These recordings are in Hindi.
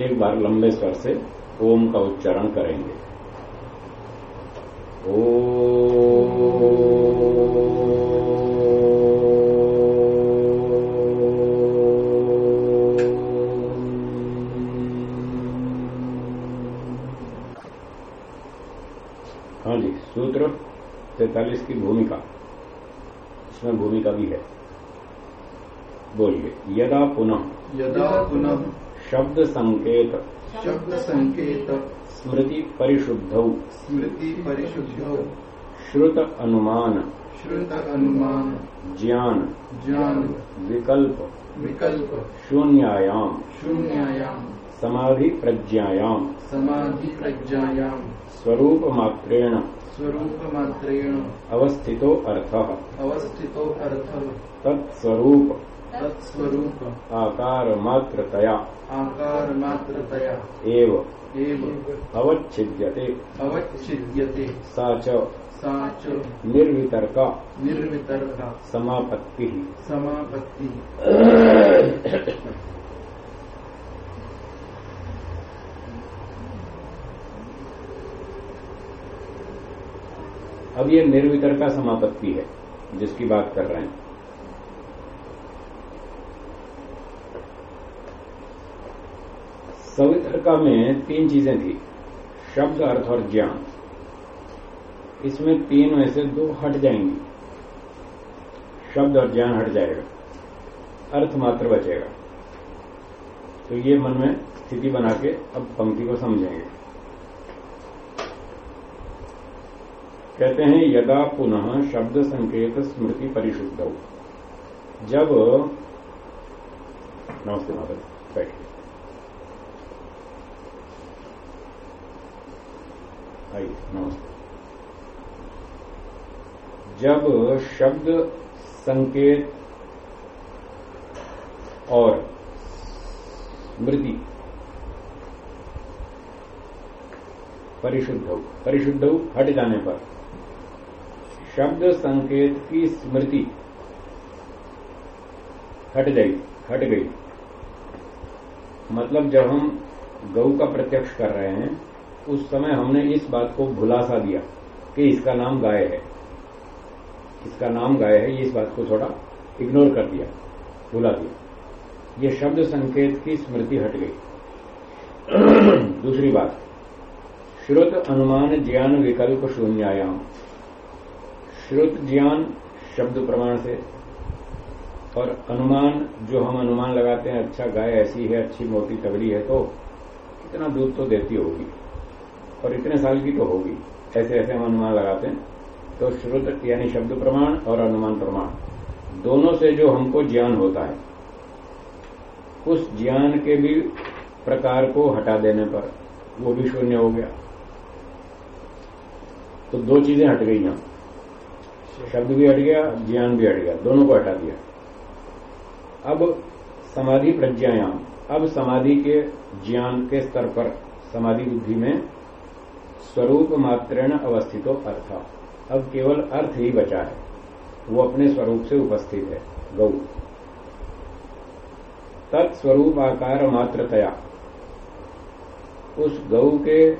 एक बार लंबे स्वर से ओम का उच्चारण करेंगे। ओ हाँ जी, सूत्र तैतालीस की भूमिका। इसमें भूमिका भी है। बोलिए, यदा पुनः। यदा पुनः शब्द संकेत शब्द संकेत स्मृति परिशुद्ध स्मृति परिशुद्ध श्रुत अनुमान। श्रुत अनुमान। ज्ञान। ज्ञान। विकल्प। विकल्प। शून्यायाम। शून्यायाम। समाधि प्रज्ञायाम समाधि प्रज्ञायाम स्वरूप मात्रेण स्वरूप मात्रेण अवस्थितो अर्थ अवस्थितो अर्थ तत्स्वरूप तत्स्वरूप आकार मात्रतया आकार मात्रतया एव। एव। अवच्छिद्यते। अवच्छिद्यते। सा च सा च निर्वितर्का। निर्वितर्का। समापत्ति। समापत्ति। अब ये निर्वितर्का समापत्ति है जिसकी बात कर रहे हैं। सवितर्का में तीन चीज़ें थी। शब्द, अर्थ और ज्ञान। इसमें तीन में से दो हट जाएँगी। शब्द और ज्ञान हट जाएगा। अर्थ मात्र बचेगा। तो ये मन में स्थिति बना के अब पंक्ति को समझेंगे। कहते हैं, यदा पुनः शब्द संकेत स्मृति परिशुद्ध। जब नमस्ते माता बैठिए। आइए नमस्ते। जब शब्द संकेत और स्मृति परिशुद्ध परिशुद्ध हट जाने पर, शब्द संकेत की स्मृति हट गई हट गई। मतलब जब हम गऊ का प्रत्यक्ष कर रहे हैं उस समय हमने इस बात को भुलासा दिया कि इसका नाम गाय है। इसका नाम गाय है, ये इस बात को थोड़ा इग्नोर कर दिया, भुला दिया। ये शब्द संकेत की स्मृति हट गई। दूसरी बात, श्रुत अनुमान ज्ञान विकल्प शून्यायाम। श्रुत ज्ञान शब्द प्रमाण से और अनुमान, जो हम अनुमान लगाते हैं अच्छा गाय ऐसी है, अच्छी मोटी तगड़ी है तो कितना दूध तो देती होगी। और इतने साल की तो होगी। ऐसे ऐसे हम अनुमान लगाते हैं। तो श्रुत यानी शब्द प्रमाण और अनुमान प्रमाण, दोनों से जो हमको ज्ञान होता है, उस ज्ञान के भी प्रकार को हटा देने पर वो भी शून्य हो गया। तो दो चीज़ें हट गई यहाँ। शब्द भी हट गया, ज्ञान भी हट गया, दोनों को हटा दिया। अब समाधि प्रज्ञायाम, अब समाधि के ज्ञान के स्तर पर, समाधि बुद्धि में स्वरूप मात्रेण अवस्थितो अर्थ। अब केवल अर्थ ही बचा है। वो अपने स्वरूप से उपस्थित है, गौ। तत्स्वरूप आकार मात्रतया। उस गौ के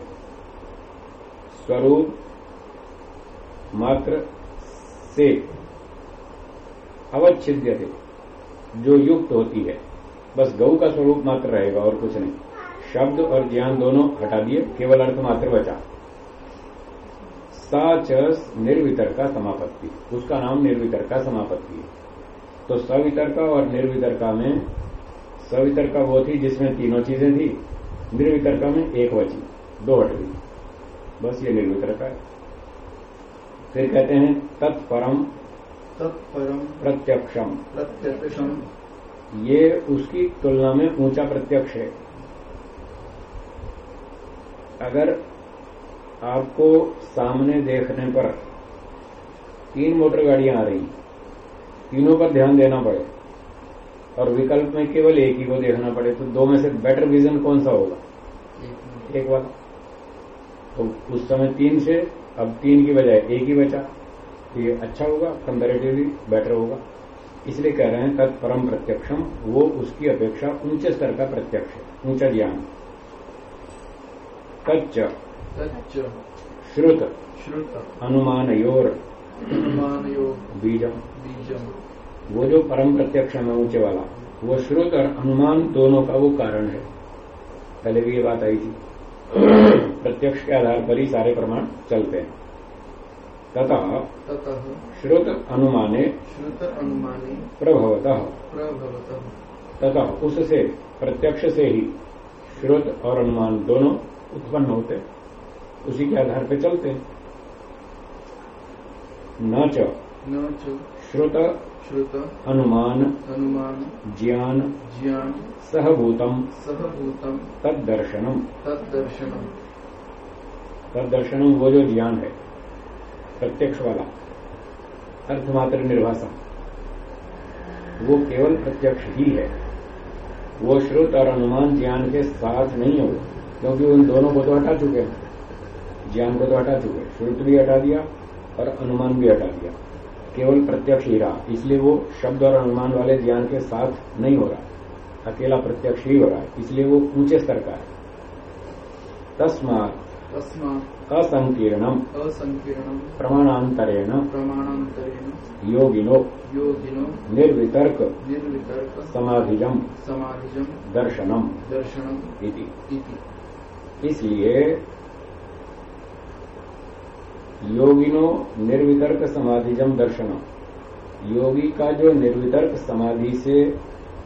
स्वरूप मात्र से अवच्छिद्य थे जो युक्त होती है। बस गौ का स्वरूप मात्र रहेगा और कुछ नहीं। शब्द और ज्ञान दोनों हटा दिए, केवल अर्थ मात्र बचा। सा च निर्वितर्का समापत्ति। उसका नाम निर्वितर्का समापत्ति है। तो सवितर्का और निर्वितर्का में सवितर्का वो थी जिसमें तीनों चीज़ें थी निर्वितर्का में एक वची दो हट गई बस ये निर्वितर्का है। फिर कहते हैं तत्परम तत्परम प्रत्यक्षम। प्रत्यक्षम। ये उसकी तुलना में ऊँचा प्रत्यक्ष है। अगर आपको सामने देखने पर तीन मोटर गाड़ियाँ आ रही तीनों पर ध्यान देना पड़े। और विकल्प में केवल एक ही को देखना पड़े तो दो में से बेटर विजन कौन सा होगा? एक वाला तो उस समय तीन से, अब तीन की बजाय एक ही बचा। तो ये अच्छा होगा कंपेरेटिवली बेटर होगा। इसलिए कह रहे हैं, तत् परम प्रत्यक्षम, वो उसकी अपेक्षा ऊँचे स्तर का प्रत्यक्ष है, ऊँचा ज्ञान। तच्च। श्रुत। श्रुत। अनुमानयोर। अनुमान बीजम। बीजम। वो जो परम प्रत्यक्ष है ऊँचे वाला वो श्रुत और अनुमान दोनों का वो कारण है। पहले भी ये बात आई थी। प्रत्यक्ष के आधार पर ही सारे प्रमाण चलते हैं। तथा श्रुत अनुमाने श्रुत अनुमाने प्रभवतः। प्रभवत। तथा उससे प्रत्यक्ष से ही श्रुत और अनुमान दोनों उत्पन्न होते उसी के आधार पे चलते हैं। न च। न च। श्रुत। श्रुत। अनुमान। अनुमान। ज्ञान। ज्ञान। सहभूतम। सहभूतम। तदर्शनम तदर्शनम तदर्शनम वो जो ज्ञान है प्रत्यक्ष वाला। अर्थमात्र निर्भाषा। वो केवल प्रत्यक्ष ही है। वो श्रुत और अनुमान ज्ञान के साथ नहीं हो क्योंकि उन दोनों को तो हटा चुके हैं। ज्ञान को तो हटा चुके श्रुत भी हटा दिया और अनुमान भी हटा दिया। केवल प्रत्यक्ष ही रहा इसलिए वो शब्द और अनुमान वाले ज्ञान के साथ नहीं हो रहा। अकेला प्रत्यक्ष ही हो रहा है इसलिए वो ऊँचे स्तर का है। तस्मात असंकीर्णम असंकीर्णम प्रमाणांतरेण प्रमाणांतरेण योगिनो योगिनो निर्वितर्क निर्वितर्क समाधिजम समाधिजम दर्शनम दर्शनम इति। इसलिए योगिनो निर्वितर्क समाधिजम दर्शनम। योगी का जो निर्वितर्क समाधि से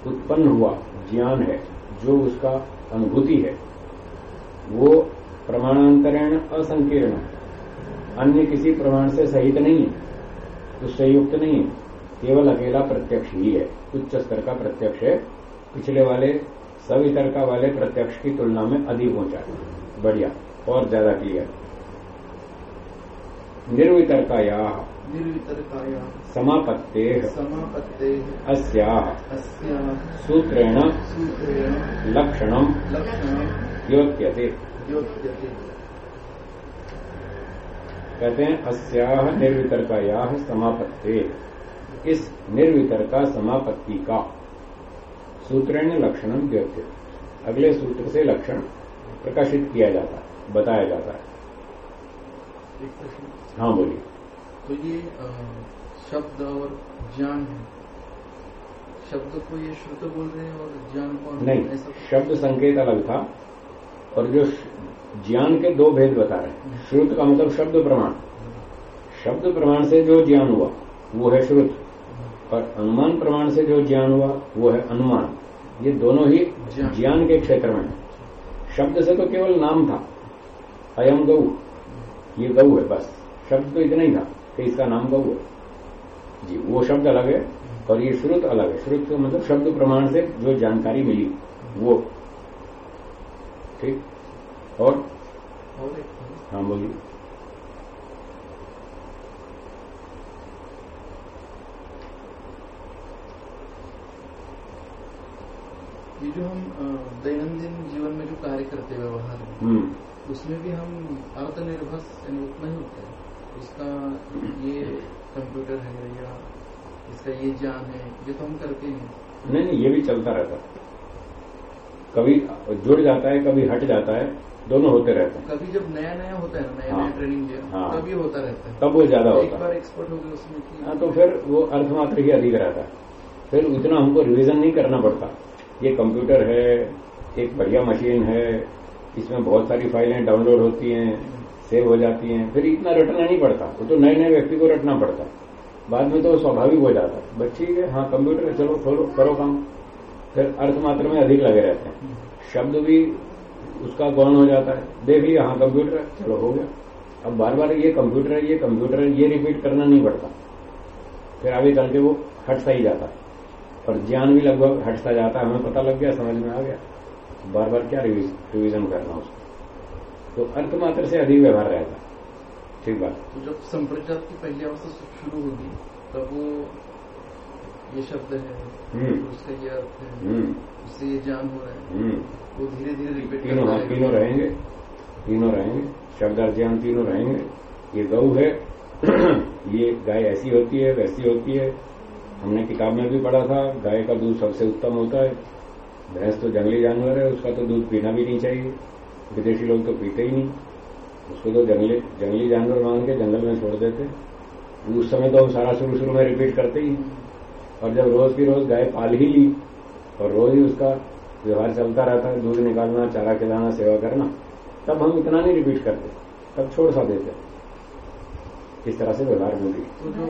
उत्पन्न हुआ ज्ञान है, जो उसका अनुभूति है, वो प्रमाणांतरण असंकीर्ण अन्य किसी प्रमाण से सहित नहीं है, उससे युक्त नहीं है, केवल अकेला प्रत्यक्ष ही है, उच्च स्तर का प्रत्यक्ष है, पिछले वाले सवितर्का वाले प्रत्यक्ष की तुलना में अधिक ऊँचा बढ़िया, और ज़्यादा क्लियर निर्वितर्काया। निर्वितर्काया। समापत्ते। समापत्ते। अस्या। अस्या। सूत्रेण योग्यते योग्यते कहते हैं अस्याह निर्वितर्काया समापत्ते। इस निर्वितर्का समापत्ति का सूत्रेण लक्षणम द्योत्य अगले सूत्र से लक्षण प्रकाशित किया जाता है बताया जाता है। हाँ बोलिए तो ये शब्द और ज्ञान है। शब्द को ये श्रुत बोल रहे हैं और ज्ञान को नहीं शब्द संकेत अलग था और जो ज्ञान के दो भेद बता रहे हैं। श्रुत का मतलब शब्द प्रमाण। शब्द प्रमाण से जो ज्ञान हुआ वो है श्रुत। और अनुमान प्रमाण से जो ज्ञान हुआ वो है अनुमान। ये दोनों ही ज्ञान। ज्ञान के क्षेत्र में है। शब्द से तो केवल नाम था। अयम गऊ। ये गऊ है बस। शब्द तो इतना ही था कि इसका नाम गऊ है जी वो शब्द अलग है और ये श्रुत अलग है। श्रुत का मतलब शब्द प्रमाण से जो जानकारी मिली वो। ठीक? और? हाँ बोलिए। ये जो हम दैनंदिन जीवन में जो कार्य करते हैं व्यवहार में हम्म। उसमें भी हम यानी उतना ही होता है। उसका ये कंप्यूटर है या इसका ये ज्ञान है ये तो हम करते हैं। नहीं नहीं ये भी चलता रहता है। कभी जुड़ जाता है कभी हट जाता है दोनों होते रहते हैं। कभी जब नया नया होता है ना नया हाँ। नया ट्रेनिंग लिया हाँ। तभी होता रहता है। तब वो ज़्यादा होता है। बार एक्सपर्ट हो गए उसमें हाँ तो फिर वो अर्थमात्र ही अधिक रहता है। फिर उतना हमको रिवीजन नहीं करना पड़ता। ये कंप्यूटर है एक बढ़िया मशीन है इसमें बहुत सारी फाइलें डाउनलोड होती हैं। सेव हो जाती हैं फिर इतना रटना नहीं पड़ता। वो तो नए नए व्यक्ति को रटना पड़ता है। बाद में तो स्वाभाविक हो जाता है। ठीक है कंप्यूटर है चलो खोलो करो काम। फिर अर्थमात्र में अधिक लगे रहते हैं। शब्द भी उसका गौण हो जाता है। देख लिया हाँ कंप्यूटर है चलो हो गया। अब बार बार ये कंप्यूटर है ये कंप्यूटर है ये रिपीट करना नहीं पड़ता। फिर आगे चल के वो हटता ही जाता है। ज्ञान भी लगभग हटता जाता है हमें पता लग गया समझ में आ गया। बार बार क्या रिविज, रिविजन करना उसको? तो अर्थ मात्र से अधिक व्यवहार रहता है। ठीक बात। तो जब संप्रजात की पहली अवस्था शुरू होगी तब वो ये शब्द है हम्म। उसका ये अर्थ है हम्म। उससे ये ज्ञान हो रहा है। हम्म। वो धीरे धीरे रिपीट तीनों हाँ तीनों रहेंगे। तीनों रहेंगे शब्द और ज्ञान तीनों रहेंगे। ये गऊ है ये गाय ऐसी होती है वैसी होती है। हमने किताब में भी पढ़ा था गाय का दूध सबसे उत्तम होता है। भैंस तो जंगली जानवर है उसका तो दूध पीना भी नहीं चाहिए। विदेशी लोग तो पीते ही नहीं। उसको तो जंगली जंगली जानवर मान के जंगल में छोड़ देते। उस समय तो हम सारा शुरू शुरू में रिपीट करते ही। और जब रोज की रोज गाय पाल ही ली और रोज ही उसका व्यवहार चलता रहता है दूध निकालना चारा खिलाना सेवा करना तब हम इतना नहीं रिपीट करते। तब छोड़ सा देते। इस तरह से व्यवहार में भी। जो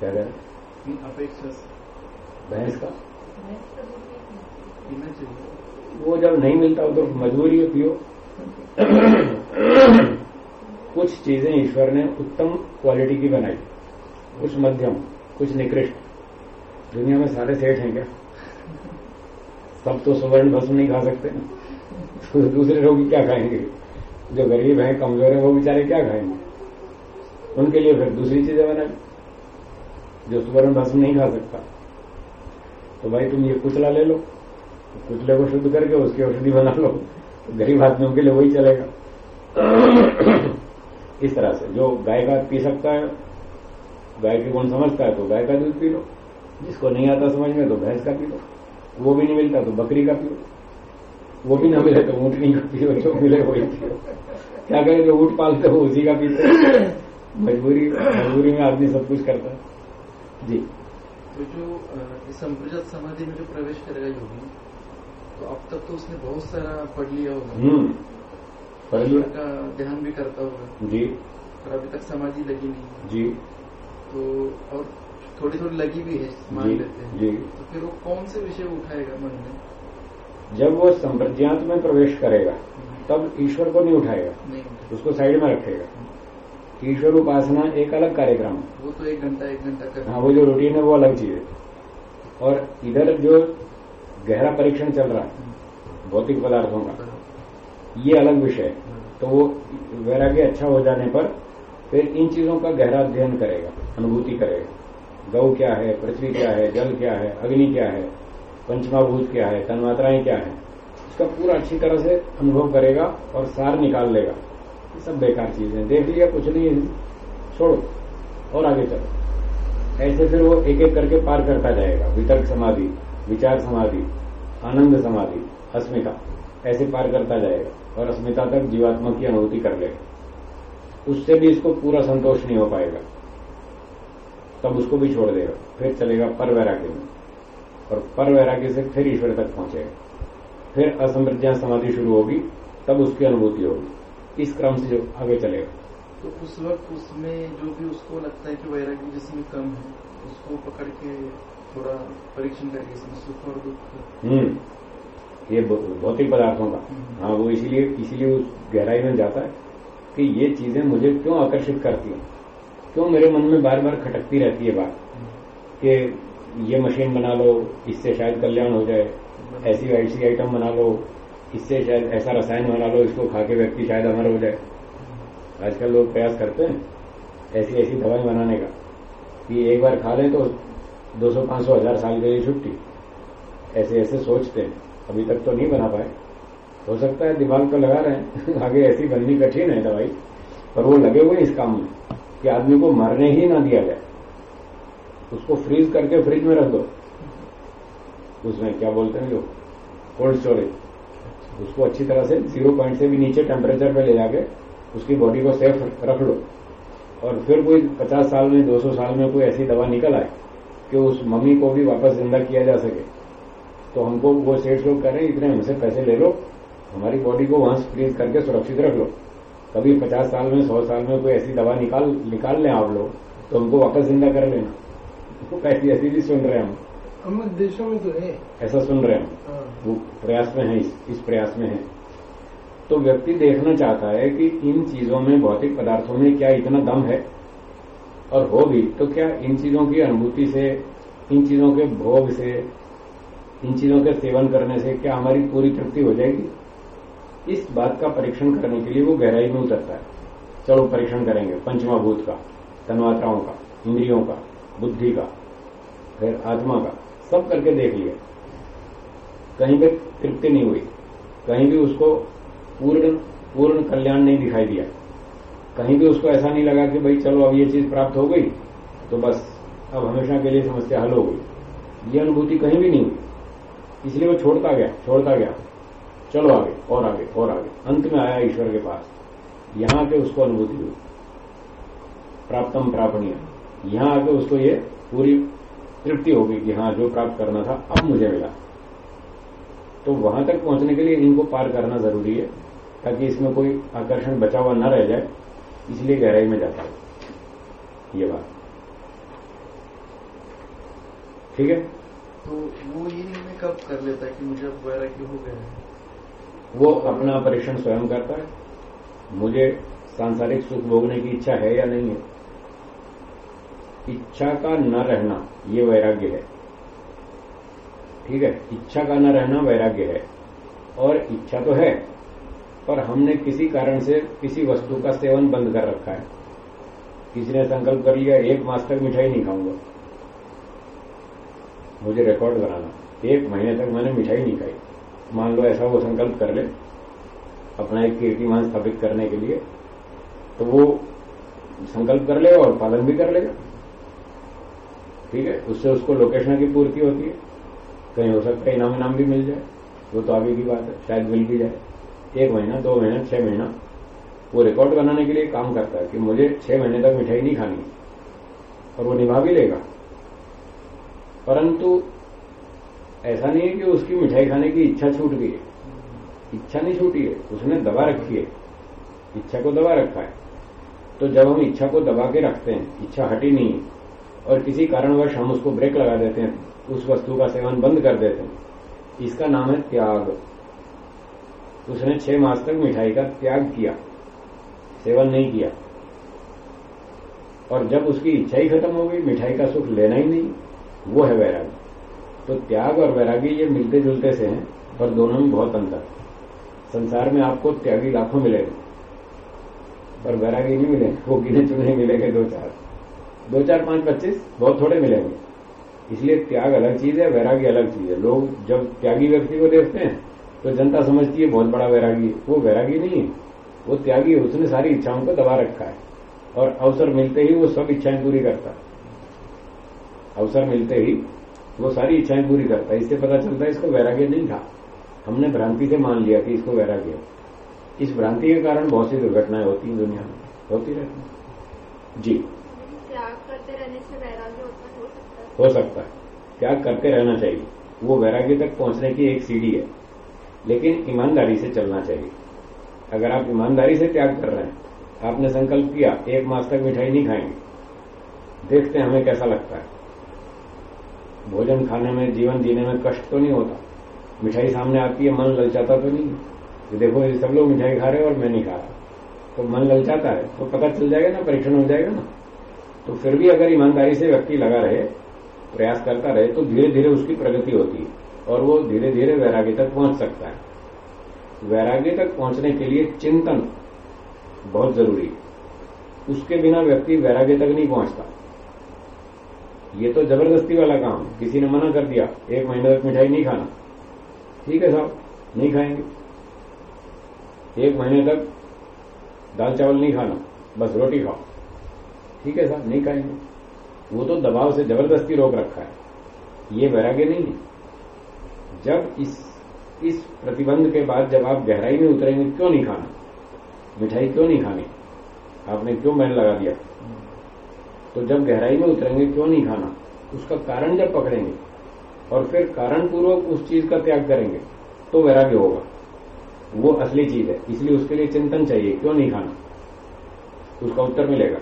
क्या करें अपेक्षा भैंस का? वो जब नहीं मिलता हो तो मजबूरी है पियो। कुछ चीज़ें ईश्वर ने उत्तम क्वालिटी की बनाई। कुछ मध्यम, कुछ निकृष्ट। दुनिया में सारे सेठ हैं क्या? सब तो सुवर्ण भस्म नहीं खा सकते। ना दूसरे लोग क्या खाएँगे? जो गरीब हैं, कमज़ोर हैं, वो बेचारे क्या खाएँगे? उनके लिए फिर दूसरी चीज़ें बनाई, जो सुवर्ण भस्म नहीं खा सकता। तो भाई तुम ये कुचला ले लो। कुचले को शुद्ध करके उसकी औषधि बना लो तो गरीब आदमियों के लिए वही चलेगा। इस तरह से जो गाय का पी सकता है, गाय के गुण समझता है तो गाय का दूध पी लो। जिसको नहीं आता समझ में तो भैंस का पी लो। वो भी नहीं मिलता तो बकरी का पियो वो भी ना मिले तो ऊँटनी का पियो जो मिले वही पियो क्या करें जो ऊँट पालते हो उसी का पीते मजबूरी मजबूरी में आदमी सब कुछ करता है। जी। तो जो इस संप्रजात समाधि में जो प्रवेश करेगा योगी तो अब तक तो उसने बहुत सारा पढ़ लिया होगा हम्म पढ़ लिया का ध्यान भी करता होगा जी। और अभी तक समाधि लगी नहीं। जी। तो और थोड़ी थोड़ी लगी भी है मान लेते हैं। जी। तो फिर वो कौन से विषय उठाएगा मन में? जब वो संप्रज्ञात में प्रवेश करेगा तब ईश्वर को नहीं उठाएगा। नहीं उसको साइड में रखेगा। ईश्वर उपासना एक अलग कार्यक्रम। वो तो एक घंटा एक घंटा हाँ वो जो रूटीन है वो अलग चीज़ है। और इधर जो गहरा परीक्षण चल रहा है, भौतिक पदार्थों का। ये अलग विषय तो वो वैराग्य अच्छा हो जाने पर फिर इन चीज़ों का गहरा अध्ययन करेगा, अनुभूति करेगा। गौ क्या है, पृथ्वी क्या है, जल क्या है, अग्नि क्या है पंचमाभूत क्या है, तन्मात्राएँ क्या है, इसका पूरा अच्छी तरह से अनुभव करेगा और सार निकाल लेगा। ये सब बेकार चीज़ें देख लिया, कुछ नहीं है। छोड़ो और आगे चलो। ऐसे फिर वो एक एक करके पार करता जाएगा, वितर्क समाधि। विचार समाधि, आनंद समाधि, अस्मिता, ऐसे पार करता जाएगा और अस्मिता तक जीवात्मा की अनुभूति कर लेगा। उससे भी इसको पूरा संतोष नहीं हो पाएगा। तब उसको भी छोड़ देगा, फिर चलेगा पर वैराग्य में और पर वैराग्य से फिर ईश्वर तक पहुंचेगा। फिर असमृद्धा समाधि शुरू होगी, तब उसकी अनुभूति होगी। इस क्रम से जो आगे चलेगा। तो उस वक्त उसमें जो भी उसको लगता है कि वैराग्य जिसमें कम है, उसको पकड़ के थोड़ा परीक्षण करके हम्म। ये भौतिक पदार्थों का। हम्म। हाँ वो इसीलिए इसीलिए उस गहराई में जाता है कि ये चीज़ें मुझे क्यों आकर्षित करती हैं? क्यों मेरे मन में बार बार खटकती रहती है बात? कि ये मशीन बना लो इससे शायद कल्याण हो जाए। ऐसी ऐसी आइटम बना लो इससे शायद ऐसा रसायन बना लो इसको खा के व्यक्ति शायद अमर हो जाए। आजकल लोग प्रयास करते हैं ऐसी ऐसी दवाई बनाने का कि एक बार खा लें तो 200 500 हज़ार साल के लिए छुट्टी। ऐसे ऐसे सोचते हैं। अभी तक तो नहीं बना पाए। हो सकता है दिमाग तो लगा रहे हैं। आगे ऐसी बननी कठिन है दवाई। पर वो लगे हुए इस काम में कि आदमी को मरने ही ना दिया जाए। उसको फ्रीज करके फ्रिज में रख दो। उसमें क्या बोलते हैं लोग? कोल्ड स्टोरेज उसको अच्छी तरह से ज़ीरो पॉइंट से भी नीचे टेम्परेचर पे ले जाके उसकी बॉडी को सेफ़ रख लो। और फिर कोई पचास साल में, दो सौ साल में कोई ऐसी दवा निकल आए कि उस मम्मी को भी वापस ज़िंदा किया जा सके। तो हमको वो सेठ लोग कह रहे हैं इतने हमसे पैसे ले लो हमारी बॉडी को वहाँ फ्रीज करके सुरक्षित रख लो। कभी पचास साल में सौ साल में कोई ऐसी दवा निकाल निकाल लें आप लोग तो हमको वापस ज़िंदा कर लेना। तो ऐसी ऐसी भी सुन रहे हैं हम। हम देशों में तो है। ऐसा सुन रहे हैं। हाँ। वो प्रयास में है इस, इस प्रयास में है। तो व्यक्ति देखना चाहता है कि इन चीज़ों में भौतिक पदार्थों में क्या इतना दम है? और हो भी तो क्या इन चीज़ों की अनुभूति से, इन चीज़ों के भोग से, इन चीज़ों के सेवन करने से क्या हमारी पूरी तृप्ति हो जाएगी? इस बात का परीक्षण करने के लिए वो गहराई में उतरता है। चलो परीक्षण करेंगे, पंचमा भूत का, तन्मात्राओं का, इंद्रियों का, बुद्धि का, फिर आत्मा का, सब करके देख लिया कहीं पे तृप्ति नहीं हुई, कहीं भी उसको पूर्ण पूर्ण कल्याण नहीं दिखाई दिया। कहीं भी उसको ऐसा नहीं लगा कि भाई चलो अब ये चीज़ प्राप्त हो गई तो बस अब हमेशा के लिए समस्या हल हो गई। ये अनुभूति कहीं भी नहीं हुई। इसलिए वो छोड़ता गया छोड़ता गया। चलो आगे, और आगे और आगे। अंत में आया ईश्वर के पास। यहाँ के उसको अनुभूति हुई। प्राप्तम प्रापणीय यहाँ आके उसको ये पूरी तृप्ति होगी कि हाँ जो प्राप्त करना था, अब मुझे मिला। तो वहाँ तक पहुँचने के लिए इनको पार करना ज़रूरी है, ताकि इसमें कोई आकर्षण बचा हुआ न रह जाए। इसलिए गहराई में जाता है। ये बात। ठीक है? तो वो ये निर्णय कब कर लेता है कि मुझे अब वैराग्य हो गया है? वो अपना परीक्षण स्वयं करता है। मुझे सांसारिक सुख भोगने की इच्छा है या नहीं है? इच्छा का न रहना ये वैराग्य है। ठीक है? इच्छा का न रहना वैराग्य है। और इच्छा तो है। पर हमने किसी कारण से किसी वस्तु का सेवन बंद कर रखा है। किसी ने संकल्प कर लिया, एक मास तक मिठाई नहीं खाऊँगा। मुझे रिकॉर्ड बनाना। एक महीने तक मैंने मिठाई नहीं खाई। मान लो ऐसा वो संकल्प कर ले, अपना एक कीर्तिमान स्थापित करने के लिए तो वो संकल्प कर लेगा और पालन भी कर लेगा। ठीक है? उससे उसको लोकेशन की पूर्ति होती है। कहीं हो सकता है इनाम इनाम भी मिल जाए। वो तो आगे की बात है। शायद मिल भी जाए। एक महीना, दो महीना, छह महीना, वो रिकॉर्ड बनाने के लिए काम करता है कि मुझे छह महीने तक मिठाई नहीं खानी और वो निभा भी लेगा। परंतु ऐसा नहीं है कि उसकी मिठाई खाने की इच्छा छूट गई है। इच्छा नहीं छूटी है, उसने दबा रखी है, इच्छा को दबा रखा है। तो जब हम इच्छा को दबा के रखते हैं, इच्छा हटी नहीं और किसी कारणवश हम उसको ब्रेक लगा देते हैं, उस वस्तु का सेवन बंद कर देते हैं, इसका नाम है त्याग। उसने छह मास तक मिठाई का त्याग किया, सेवन नहीं किया। और जब उसकी इच्छा ही खत्म हो गई, मिठाई का सुख लेना ही नहीं, वो है वैराग्य तो त्याग और वैरागी ये मिलते जुलते से हैं, पर दोनों में बहुत अंतर। संसार में आपको त्यागी लाखों मिलेंगे, पर वैरागी नहीं मिलेंगे। वो गिने चुने मिलेंगे दो चार। दो चार पाँच पच्चीस, बहुत थोड़े मिलेंगे। इसलिए त्याग अलग चीज़ है, वैरागी अलग चीज़ है। लोग जब त्यागी व्यक्ति को देखते हैं तो जनता समझती है बहुत बड़ा वैरागी। वो वैरागी नहीं है। वो त्यागी है उसने सारी इच्छाओं को दबा रखा है। और अवसर मिलते ही वो सब इच्छाएँ पूरी करता है। अवसर मिलते ही वो सारी इच्छाएँ पूरी करता है। इससे पता चलता है इसको वैराग्य नहीं था। हमने भ्रांति से मान लिया कि इसको वैराग्य इस भ्रांति के कारण बहुत सी दुर्घटनाएँ होती हैं दुनिया में। होती रहती है। जी। त्याग करते रहने से वैराग्य हो सकता है। हो सकता है। त्याग करते रहना चाहिए। वो वैराग्य तक पहुँचने की एक सीढ़ी है। लेकिन ईमानदारी से चलना चाहिए। अगर आप ईमानदारी से त्याग कर रहे हैं, आपने संकल्प किया, एक मास तक मिठाई नहीं खाएँगे, देखते हैं हमें कैसा लगता है। भोजन खाने में, जीवन जीने में कष्ट तो नहीं होता। मिठाई सामने आती है, मन ललचाता तो नहीं कि देखो, ये सब लोग मिठाई खा रहे हैं और मैं नहीं खा रहा। तो मन ललचाता है तो पता चल जाएगा ना, परीक्षण हो जाएगा ना। तो फिर भी अगर ईमानदारी से व्यक्ति लगा रहे, प्रयास करता रहे तो धीरे धीरे उसकी प्रगति होती है। और वो धीरे धीरे वैराग्य तक पहुँच सकता है। वैराग्य तक पहुँचने के लिए चिंतन बहुत ज़रूरी है। उसके बिना व्यक्ति वैराग्य तक नहीं पहुँचता। ये तो ज़बरदस्ती वाला काम किसी ने मना कर दिया, एक महीने तक मिठाई नहीं खाना। ठीक है साहब, नहीं खाएँगे। एक महीने तक दाल चावल नहीं खाना, बस रोटी खाओ। ठीक है साहब, नहीं खाएँगे। वो तो दबाव से ज़बरदस्ती रोक रखा है। ये वैराग्य नहीं है। जब इस इस प्रतिबंध के बाद जब आप गहराई में उतरेंगे, क्यों नहीं खाना? मिठाई क्यों नहीं खानी? आपने क्यों मैन लगा दिया? तो जब गहराई में उतरेंगे, क्यों नहीं खाना? उसका कारण जब पकड़ेंगे, और फिर कारण पूर्वक उस चीज़ का त्याग करेंगे तो वैराग्य होगा। वो असली चीज़ है, इसलिए उसके लिए चिंतन चाहिए, क्यों नहीं खाना? उसका उत्तर मिलेगा।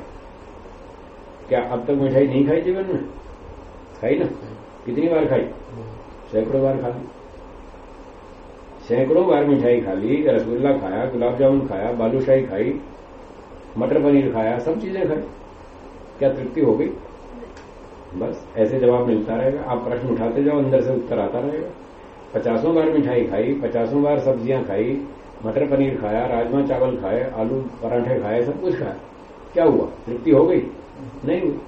क्या अब तक मिठाई नहीं खाई जीवन में? खाई ना? कितनी बार खाई? सैकड़ों बार खा ली सैकड़ों बार मिठाई खा ली रसगुल्ला खाया गुलाब जामुन खाया, बालूशाही खाई, मटर पनीर खाया, सब चीज़ें खाई। क्या तृप्ति हो गई? बस, ऐसे जवाब मिलता रहेगा। आप प्रश्न उठाते जाओ, अंदर से उत्तर आता रहेगा। पचासों बार मिठाई खाई, पचासों बार सब्ज़ियाँ खाई, मटर पनीर खाया, राजमा चावल खाए, आलू पराठे खाए, सब कुछ खाया। क्या हुआ? तृप्ति हो गई? नहीं हुई।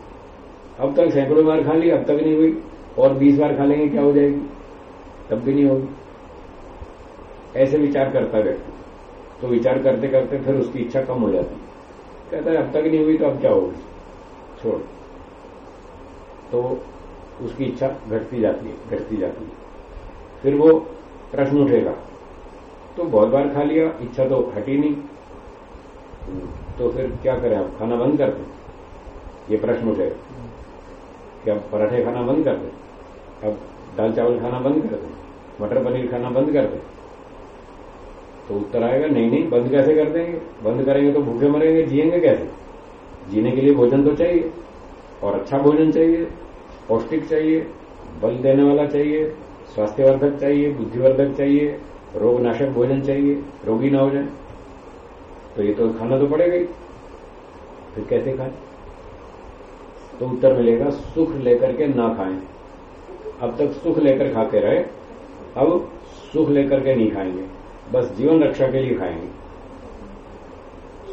अब तक सैकड़ों बार खा ली, अब तक नहीं हुई। और बीस बार खा लेंगे, क्या हो जाएगी? तब भी नहीं होगी। ऐसे विचार करता व्यक्ति। तो विचार करते करते फिर उसकी इच्छा कम हो जाती। कहता है, अब तक नहीं हुई तो अब क्या होगी? छोड़। तो उसकी इच्छा घटती जाती है, घटती जाती है। फिर वो प्रश्न उठेगा तो बहुत बार खा लिया, इच्छा तो हटी नहीं। तो फिर क्या करें आप? खाना बंद कर दें ये प्रश्न उठेगा, कि अब पराठे खाना बंद कर दें अब दाल चावल खाना बंद कर दें, मटर पनीर खाना बंद कर दें। तो उत्तर आएगा, नहीं नहीं, बंद कैसे कर देंगे? बंद करेंगे तो भूखे मरेंगे, जिएँगे कैसे? जीने के लिए भोजन तो चाहिए, और अच्छा भोजन चाहिए, पौष्टिक चाहिए, बल देने वाला चाहिए, स्वास्थ्यवर्धक चाहिए, बुद्धिवर्धक चाहिए, रोगनाशक भोजन चाहिए, रोगी ना हो जाए। तो ये तो खाना तो पड़ेगा ही। फिर कैसे खाएँ? तो उत्तर मिलेगा, सुख लेकर के ना खाएँ। अब तक सुख लेकर खाते रहे, अब सुख लेकर के नहीं खाएँगे, बस जीवन रक्षा के लिए खाएँगे।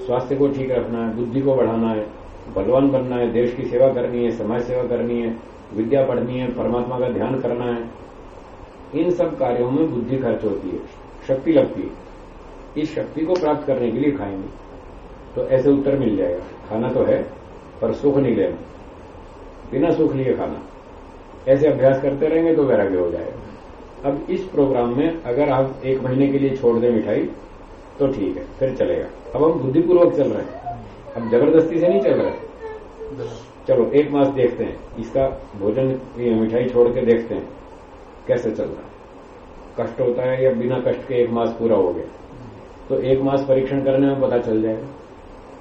स्वास्थ्य को ठीक रखना है, बुद्धि को बढ़ाना है, बलवान बनना है, देश की सेवा करनी है, समाज सेवा करनी है, विद्या पढ़नी है, परमात्मा का ध्यान करना है। इन सब कार्यों में बुद्धि खर्च होती है, शक्ति लगती है। इस शक्ति को प्राप्त करने के लिए खाएँगे। तो ऐसे उत्तर मिल जाएगा। खाना तो है, पर सुख नहीं लेना। बिना सुख लिए खाना। ऐसे अभ्यास करते रहेंगे तो वैराग्य हो जाएगा। अब इस प्रोग्राम में अगर आप एक महीने के लिए छोड़ दें मिठाई तो ठीक है, फिर चलेगा। अब हम बुद्धिपूर्वक चल रहे हैं। अब ज़बरदस्ती से नहीं चल रहे चलो, एक मास देखते हैं। इसका भोजन मिठाई छोड़ के देखते हैं, कैसे चल रहा है। कष्ट होता है या बिना कष्ट के एक मास पूरा हो गया? तो एक मास परीक्षण करने में पता चल जाएगा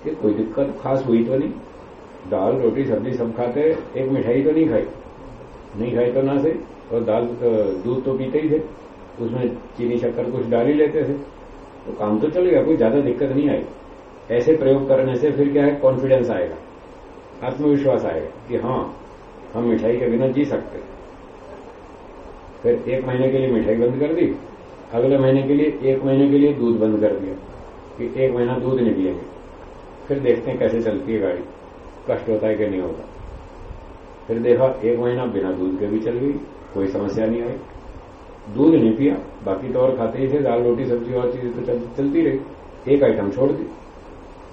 कि कोई दिक्कत खास हुई तो नहीं। दाल, रोटी, सब्ज़ी सब खाते, एक मिठाई तो नहीं खाई। नहीं खाई तो ना से, और दाल दूध तो पीते ही थे। उसमें चीनी, शक्कर कुछ डाल ही लेते थे। तो काम तो चलेगा, कोई ज़्यादा दिक्कत नहीं आई। ऐसे प्रयोग करने से फिर क्या है? कॉन्फिडेंस आएगा। आत्मविश्वास आएगा कि हाँ हम मिठाई के बिना जी सकते। फिर एक महीने के लिए मिठाई बंद कर दी। अगले महीने के लिए, एक महीने के लिए दूध बंद कर दिया कि एक महीना दूध निकलेंगे। फिर देखते हैं कैसे चलती है गाड़ी। कष्ट होता है कि नहीं होता। फिर देखा एक महीना बिना दूध के भी चल गई कोई समस्या नहीं आई। दूध नहीं पिया बाकी तो और खाते ही थे दाल रोटी सब्ज़ी और चीज़ें तो चल, चलती रही। एक आइटम छोड़ दी।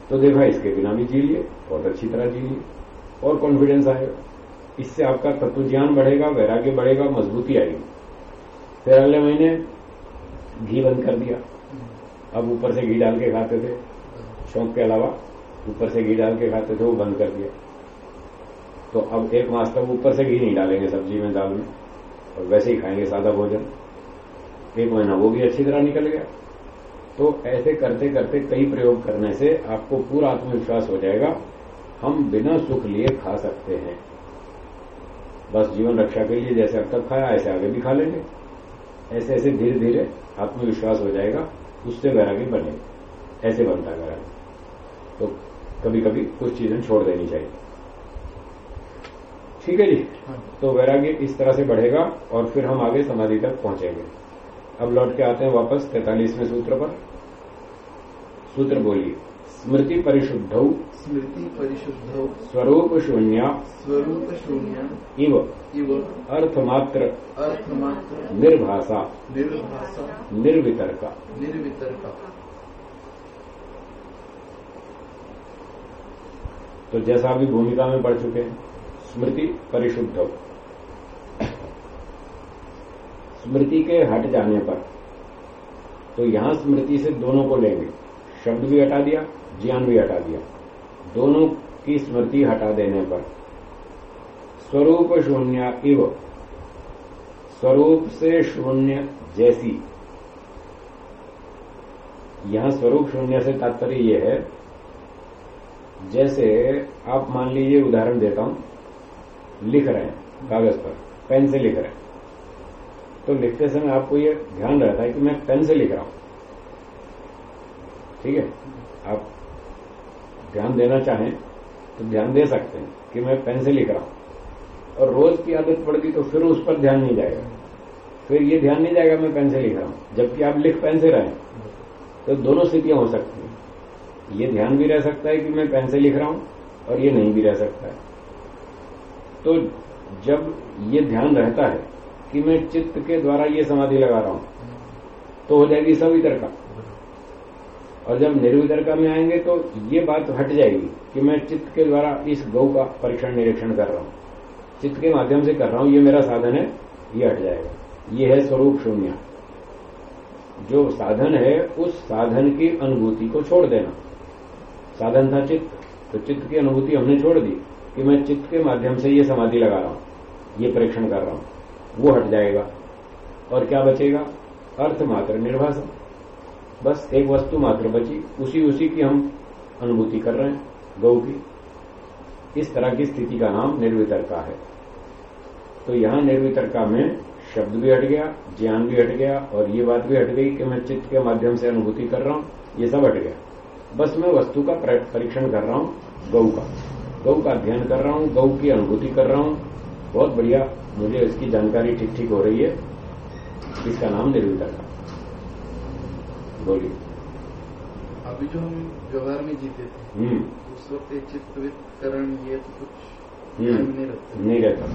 तो देखा इसके बिना भी जी लिए बहुत अच्छी तरह जी लिए और कॉन्फिडेंस आएगा इससे आपका तत्व ज्ञान बढ़ेगा वैराग्य बढ़ेगा मजबूती आएगी। फिर अगले महीने घी बंद कर दिया। अब ऊपर से घी डाल के खाते थे। शौक के अलावा ऊपर से घी डाल के खाते थे वो बंद कर दिया। तो अब एक मास तक ऊपर से घी नहीं डालेंगे सब्ज़ी में, दाल में। और वैसे ही खाएँगे सादा भोजन। एक महीना वो भी अच्छी तरह निकल गया। तो ऐसे करते करते कई प्रयोग करने से आपको पूरा आत्मविश्वास हो जाएगा। हम बिना सुख लिए खा सकते हैं। बस जीवन रक्षा के लिए जैसे अब तक खाया, ऐसे आगे भी खा लेंगे। ऐसे ऐसे धीरे धीरे आत्मविश्वास हो जाएगा, उससे वैराग्य बनेगा। ऐसे बनता वैराग्य। तो कभी कभी कुछ चीज़ें छोड़ देनी चाहिए। ठीक है जी? तो वैराग्य इस तरह से बढ़ेगा और फिर हम आगे समाधि तक पहुँचेंगे। अब लौट के आते हैं वापस तैतालीसवें सूत्र पर। सूत्र बोलिए। स्मृति परिशुद्ध। स्मृति परिशुद्ध। स्वरूप शून्य। स्वरूप शून्य। इव। इव। अर्थमात्र। अर्थमात्र। निर्भाषा। निर्भाषा। निर्वितर्का। निर्वितर्का। तो जैसा अभी भूमिका में पढ़ चुके हैं। स्मृति परिशुद्ध हो। स्मृति के हट जाने पर तो यहाँ स्मृति से दोनों को लेंगे। शब्द भी हटा दिया, ज्ञान भी हटा दिया। दोनों की स्मृति हटा देने पर, स्वरूप शून्य इव, स्वरूप से शून्य जैसी। यहाँ स्वरूप शून्य से तात्पर्य यह है, जैसे आप मान लीजिए उदाहरण देता हूँ लिख रहे हैं, कागज़ पर, पेन से लिख रहे हैं। तो लिखते समय आपको ये ध्यान रहता है कि मैं पेन से लिख रहा हूँ। ठीक है? आप ध्यान देना चाहें तो ध्यान दे सकते हैं कि मैं पेन से लिख रहा हूँ। और रोज की आदत पड़ गई तो फिर उस पर ध्यान नहीं जाएगा। फिर ये ध्यान नहीं जाएगा मैं पेन से लिख रहा हूँ, जबकि आप लिख पेन से रहे तो दोनों स्थितियाँ हो सकती हैं। ये ध्यान भी रह सकता है कि मैं पेन से लिख रहा हूँ और ये नहीं भी रह सकता है। तो जब ये ध्यान रहता है कि मैं चित्त के द्वारा ये समाधि लगा रहा हूँ तो हो जाएगी सवितरका और जब निर्वितरका में आएँगे तो ये बात हट जाएगी कि मैं चित्त के द्वारा इस गौ का परीक्षण निरीक्षण कर रहा हूँ। चित्त के माध्यम से कर रहा हूँ, ये मेरा साधन है, ये हट जाएगा। ये है स्वरूप शून्य। जो साधन है, उस साधन की अनुभूति को छोड़ देना। साधन था चित्त तो चित्त की अनुभूति हमने छोड़ दी। कि मैं चित्त के माध्यम से ये समाधि लगा रहा हूँ, ये परीक्षण कर रहा हूँ, वो हट जाएगा। और क्या बचेगा? अर्थ मात्र, निर्भाषा। बस एक वस्तु मात्र बची, उसी उसी की हम अनुभूति कर रहे हैं, गौ की। इस तरह की स्थिति का नाम निर्वितरका है। तो यहाँ निर्वितरका में शब्द भी हट गया, ज्ञान भी हट गया, और ये बात भी हट गई कि मैं चित्त के माध्यम से अनुभूति कर रहा हूँ, ये सब हट गया। बस मैं वस्तु का परीक्षण कर रहा हूँ, गौ का। गौ का अध्ययन कर रहा हूँ गौ की अनुभूति कर रहा हूँ। बहुत बढ़िया मुझे इसकी जानकारी ठीक ठीक हो रही है। इसका नाम निर्वितरका बोलिए। अभी जो हम व्यवहार में जीते थे हम्म। उस वक्त ये चित्तवितकरण ये तो कुछ हम्म। नहीं रखते नहीं रहता।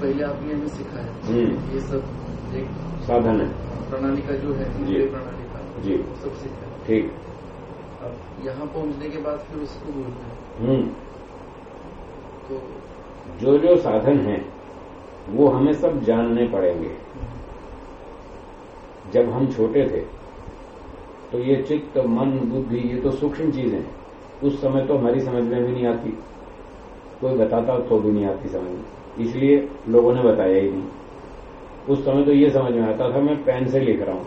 पहले आपने हमें सिखाया हम्म। ये सब एक साधन है। प्रणाली का जो है। प्रणाली का जी। सब सिखाया। ठीक। अब यहाँ पहुँचने के बाद फिर उसको भूल गए हम्म। तो जो जो साधन हैं, वो हमें सब जानने पड़ेंगे। जब हम छोटे थे तो ये चित्त, मन, बुद्धि, ये तो सूक्ष्म चीज़ें। हैं उस समय तो हमारी समझ में भी नहीं आती। कोई बताता तो भी नहीं आती समझ में। इसलिए लोगों ने बताया ही नहीं। उस समय तो ये समझ में आता था, मैं पेन से लिख रहा हूँ।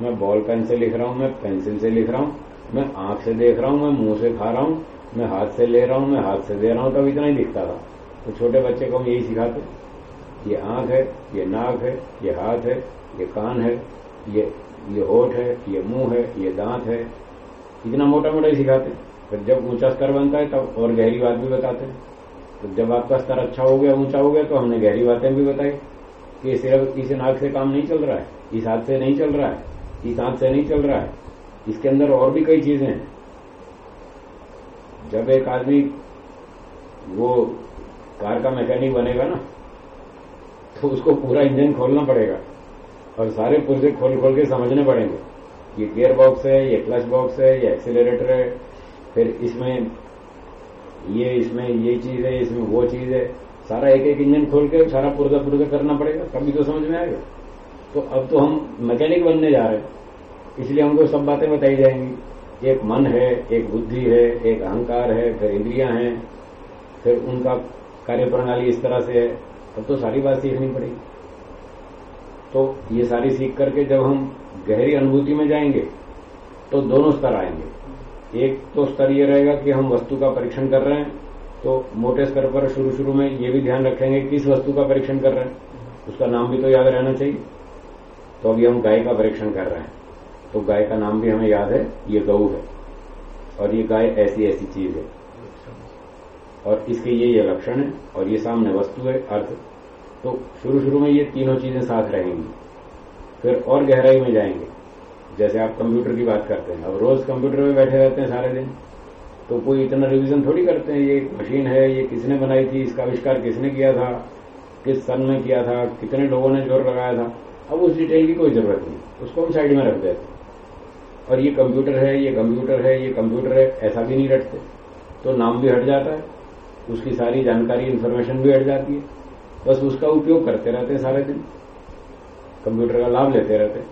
मैं बॉल पेन से लिख रहा हूँ, मैं पेंसिल से लिख रहा हूँ, मैं आँख से देख रहा हूँ, मैं मुँह से खा रहा हूँ। मैं हाथ से ले रहा हूँ, मैं हाथ से दे रहा हूँ, तब इतना ही दिखता था। तो छोटे बच्चे को हम यही सिखाते ये आँख है, ये नाक है, ये हाथ है, ये कान है, ये ये होठ है, ये मुँह है, ये दांत है। इतना मोटा मोटा ही सिखाते फिर जब ऊँचा स्तर बनता है, तब और गहरी बात भी बताते हैं। तो जब आपका स्तर अच्छा हो गया, ऊँचा हो गया तो हमने गहरी बातें भी बताई कि सिर्फ़ इस नाक से काम नहीं चल रहा है, इस हाथ से नहीं चल रहा है, इस हाथ से नहीं चल रहा है। इसके अंदर और भी कई चीज़ें हैं। जब एक आदमी वो कार का मैकेनिक बनेगा ना तो उसको पूरा इंजन खोलना पड़ेगा और सारे पुर्जे खोल खोल के समझने पड़ेंगे ये गियर बॉक्स है, ये क्लच बॉक्स है, ये एक्सीलरेटर है, फिर इसमें ये इसमें ये चीज़ है, इसमें वो चीज़ है। सारा एक एक इंजन खोल के सारा पुर्जा पुर्जा करना पड़ेगा, तभी तो समझ में आएगा। तो अब तो हम मैकेनिक बनने जा रहे हैं, इसलिए हमको सब बातें बताई जाएँगी। एक मन है, एक बुद्धि है, एक अहंकार है, फिर इंद्रियाँ हैं, फिर उनका कार्य प्रणाली इस तरह से है, तब तो सारी बात सीखनी पड़ेगी। तो ये सारी सीख करके जब हम गहरी अनुभूति में जाएँगे तो दोनों स्तर आएँगे। एक तो स्तर ये रहेगा कि हम वस्तु का परीक्षण कर रहे हैं तो मोटे स्तर पर शुरू शुरू में ये भी ध्यान रखेंगे किस वस्तु का परीक्षण कर रहे हैं, उसका नाम भी तो याद रहना चाहिए। तो अभी हम गाय का परीक्षण कर रहे हैं। तो गाय का नाम भी हमें याद है, ये गऊ है। और ये गाय ऐसी ऐसी चीज़ है। और इसके ये ये लक्षण है, और ये सामने वस्तु है, अर्थ। तो शुरू शुरू में ये तीनों चीज़ें साथ रहेंगी। फिर और गहराई में जाएँगे। जैसे आप कंप्यूटर की बात करते हैं। अब रोज कंप्यूटर में बैठे रहते हैं सारे दिन। तो कोई इतना रिवीजन थोड़ी करते हैं, ये मशीन है, ये किसने बनाई थी, इसका आविष्कार किसने किया था, किस सन में किया था, कितने लोगों ने ज़ोर लगाया था। अब उस डिटेल की कोई ज़रूरत नहीं। उसको हम साइड में रख देते और ये कंप्यूटर है ये कंप्यूटर है ये कंप्यूटर है ऐसा भी नहीं रटते। तो नाम भी हट जाता है उसकी सारी जानकारी इन्फॉर्मेशन भी हट जाती है। बस उसका उपयोग करते रहते हैं सारे दिन। कंप्यूटर का लाभ लेते रहते हैं।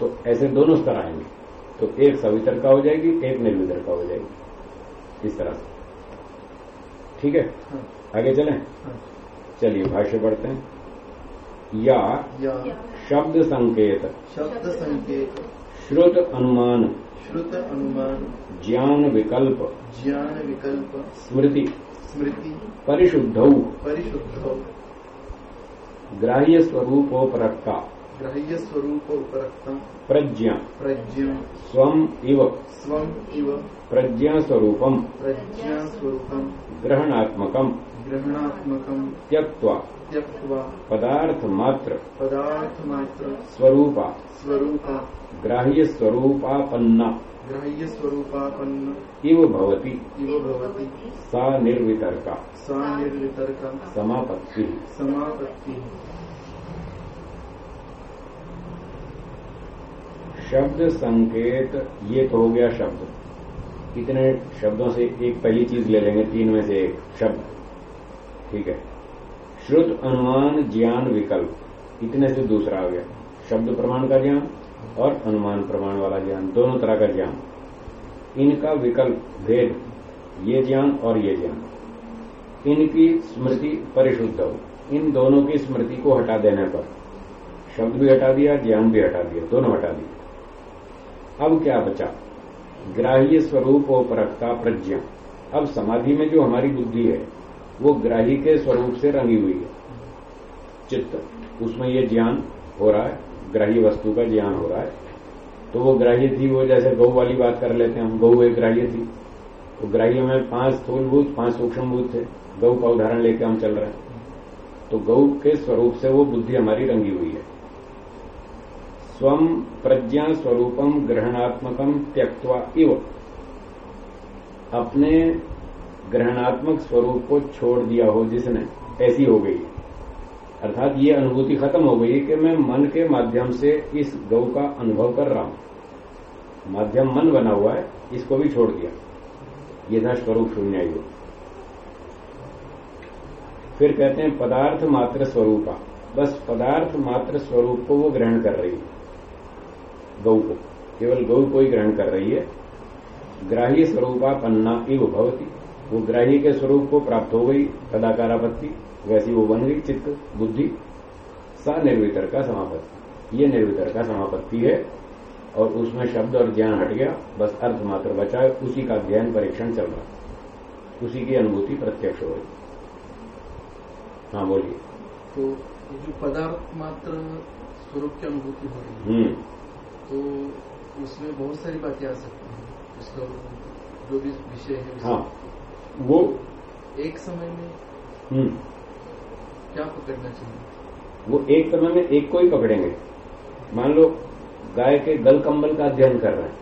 तो ऐसे दोनों स्तर आएँगे। तो एक सवितर का हो जाएगी एक निर्वितर का हो जाएगी। इस तरह से। ठीक है? हाँ, आगे चलें? हाँ। चलिए भाष्य पढ़ते हैं। या या। शब्द संकेत। शब्द संकेत। श्रुत अनुमान श्रुत अनुमान ज्ञान विकल्प ज्ञान विकल्प स्मृति स्मृति परिशुद्ध परिशुद्ध ग्राह्य स्वरूपोपरक्ता ग्राह्य स्वरूप उपरक्ता प्रज्ञा। प्रज्ञा। स्वम इव। स्वम इव। प्रज्ञा स्वरूपम। प्रज्ञा स्वरूपम। ग्रहणात्मकम। ग्रहणात्मकम। त्यक्त्वा। त्यक्त्वा। पदार्थ मात्र पदार्थ मात्र स्वरूपा। स्वरूपा। ग्राह्य स्वरूपापन्ना। ग्राह्य स्वरूपापन्न। इव भवति। इव भवति। सा निर्वितर्का। सा निर्वितर्का। समापत्ति। समापत्ति। शब्द संकेत, ये तो हो गया शब्द। इतने शब्दों से एक पहली चीज़ ले लेंगे, तीन में से एक शब्द। ठीक है? श्रुत अनुमान, ज्ञान विकल्प। इतने से दूसरा आ गया। शब्द प्रमाण का ज्ञान और अनुमान प्रमाण वाला ज्ञान, दोनों तरह का ज्ञान। इनका विकल्प, भेद। ये ज्ञान और ये ज्ञान। इनकी स्मृति परिशुद्ध हो। इन दोनों की स्मृति को हटा देने पर। शब्द भी हटा दिया, ज्ञान भी हटा दिया, दोनों हटा दिए अब क्या बचा? ग्राह्य स्वरूप और परकता प्रज्ञा। अब समाधि में जो हमारी बुद्धि है, वो ग्राही के स्वरूप से रंगी हुई है। चित्त, उसमें ये ज्ञान हो रहा है ग्राही वस्तु का ज्ञान हो रहा है। तो वो ग्राह्य थी, वो जैसे गौ वाली बात कर लेते हैं, हम गौ एक ग्राह्य थी। तो ग्राह्य में पाँच स्थूलभूत पाँच सूक्ष्मभूत थे। गौ का उदाहरण लेके हम चल रहे हैं। तो गौ के स्वरूप से वो बुद्धि हमारी रंगी हुई है। स्वम प्रज्ञा स्वरूपम ग्रहणात्मकम त्यक्वा इव। अपने ग्रहणात्मक स्वरूप को छोड़ दिया हो जिसने, ऐसी हो गई। अर्थात ये अनुभूति खत्म हो गई कि मैं मन के माध्यम से इस गौ का अनुभव कर रहा हूँ। माध्यम मन बना हुआ है, इसको भी छोड़ दिया। ये था स्वरूप शून्य योग। फिर कहते हैं पदार्थ मात्र स्वरूपा। बस पदार्थ मात्र स्वरूप को वो ग्रहण कर रही है। गौ को। केवल गौ को ही ग्रहण कर रही है। ग्राही स्वरूपा पन्ना इव भवती। वो ग्राही के स्वरूप को प्राप्त हो गई कदाकारापत्ति वैसी वो बन गई चित्त बुद्धि सा निर्वितर का समापत्ति। ये निर्वितर का समापत्ति है और उसमें शब्द और ज्ञान हट गया बस अर्थ मात्र बचा है उसी का अध्ययन परीक्षण चल रहा उसी की अनुभूति प्रत्यक्ष हो रही। हाँ बोलिए। तो जो पदार्थ मात्र स्वरूप की अनुभूति हो रही है हम्म। तो उसमें बहुत सारी बातें आ सकती हैं। उसका जो भी विषय है हाँ। वो एक समय में हम्म। क्या पकड़ना चाहिए? वो एक समय में एक को ही पकड़ेंगे। मान लो गाय के गल कंबल का अध्ययन कर रहे हैं।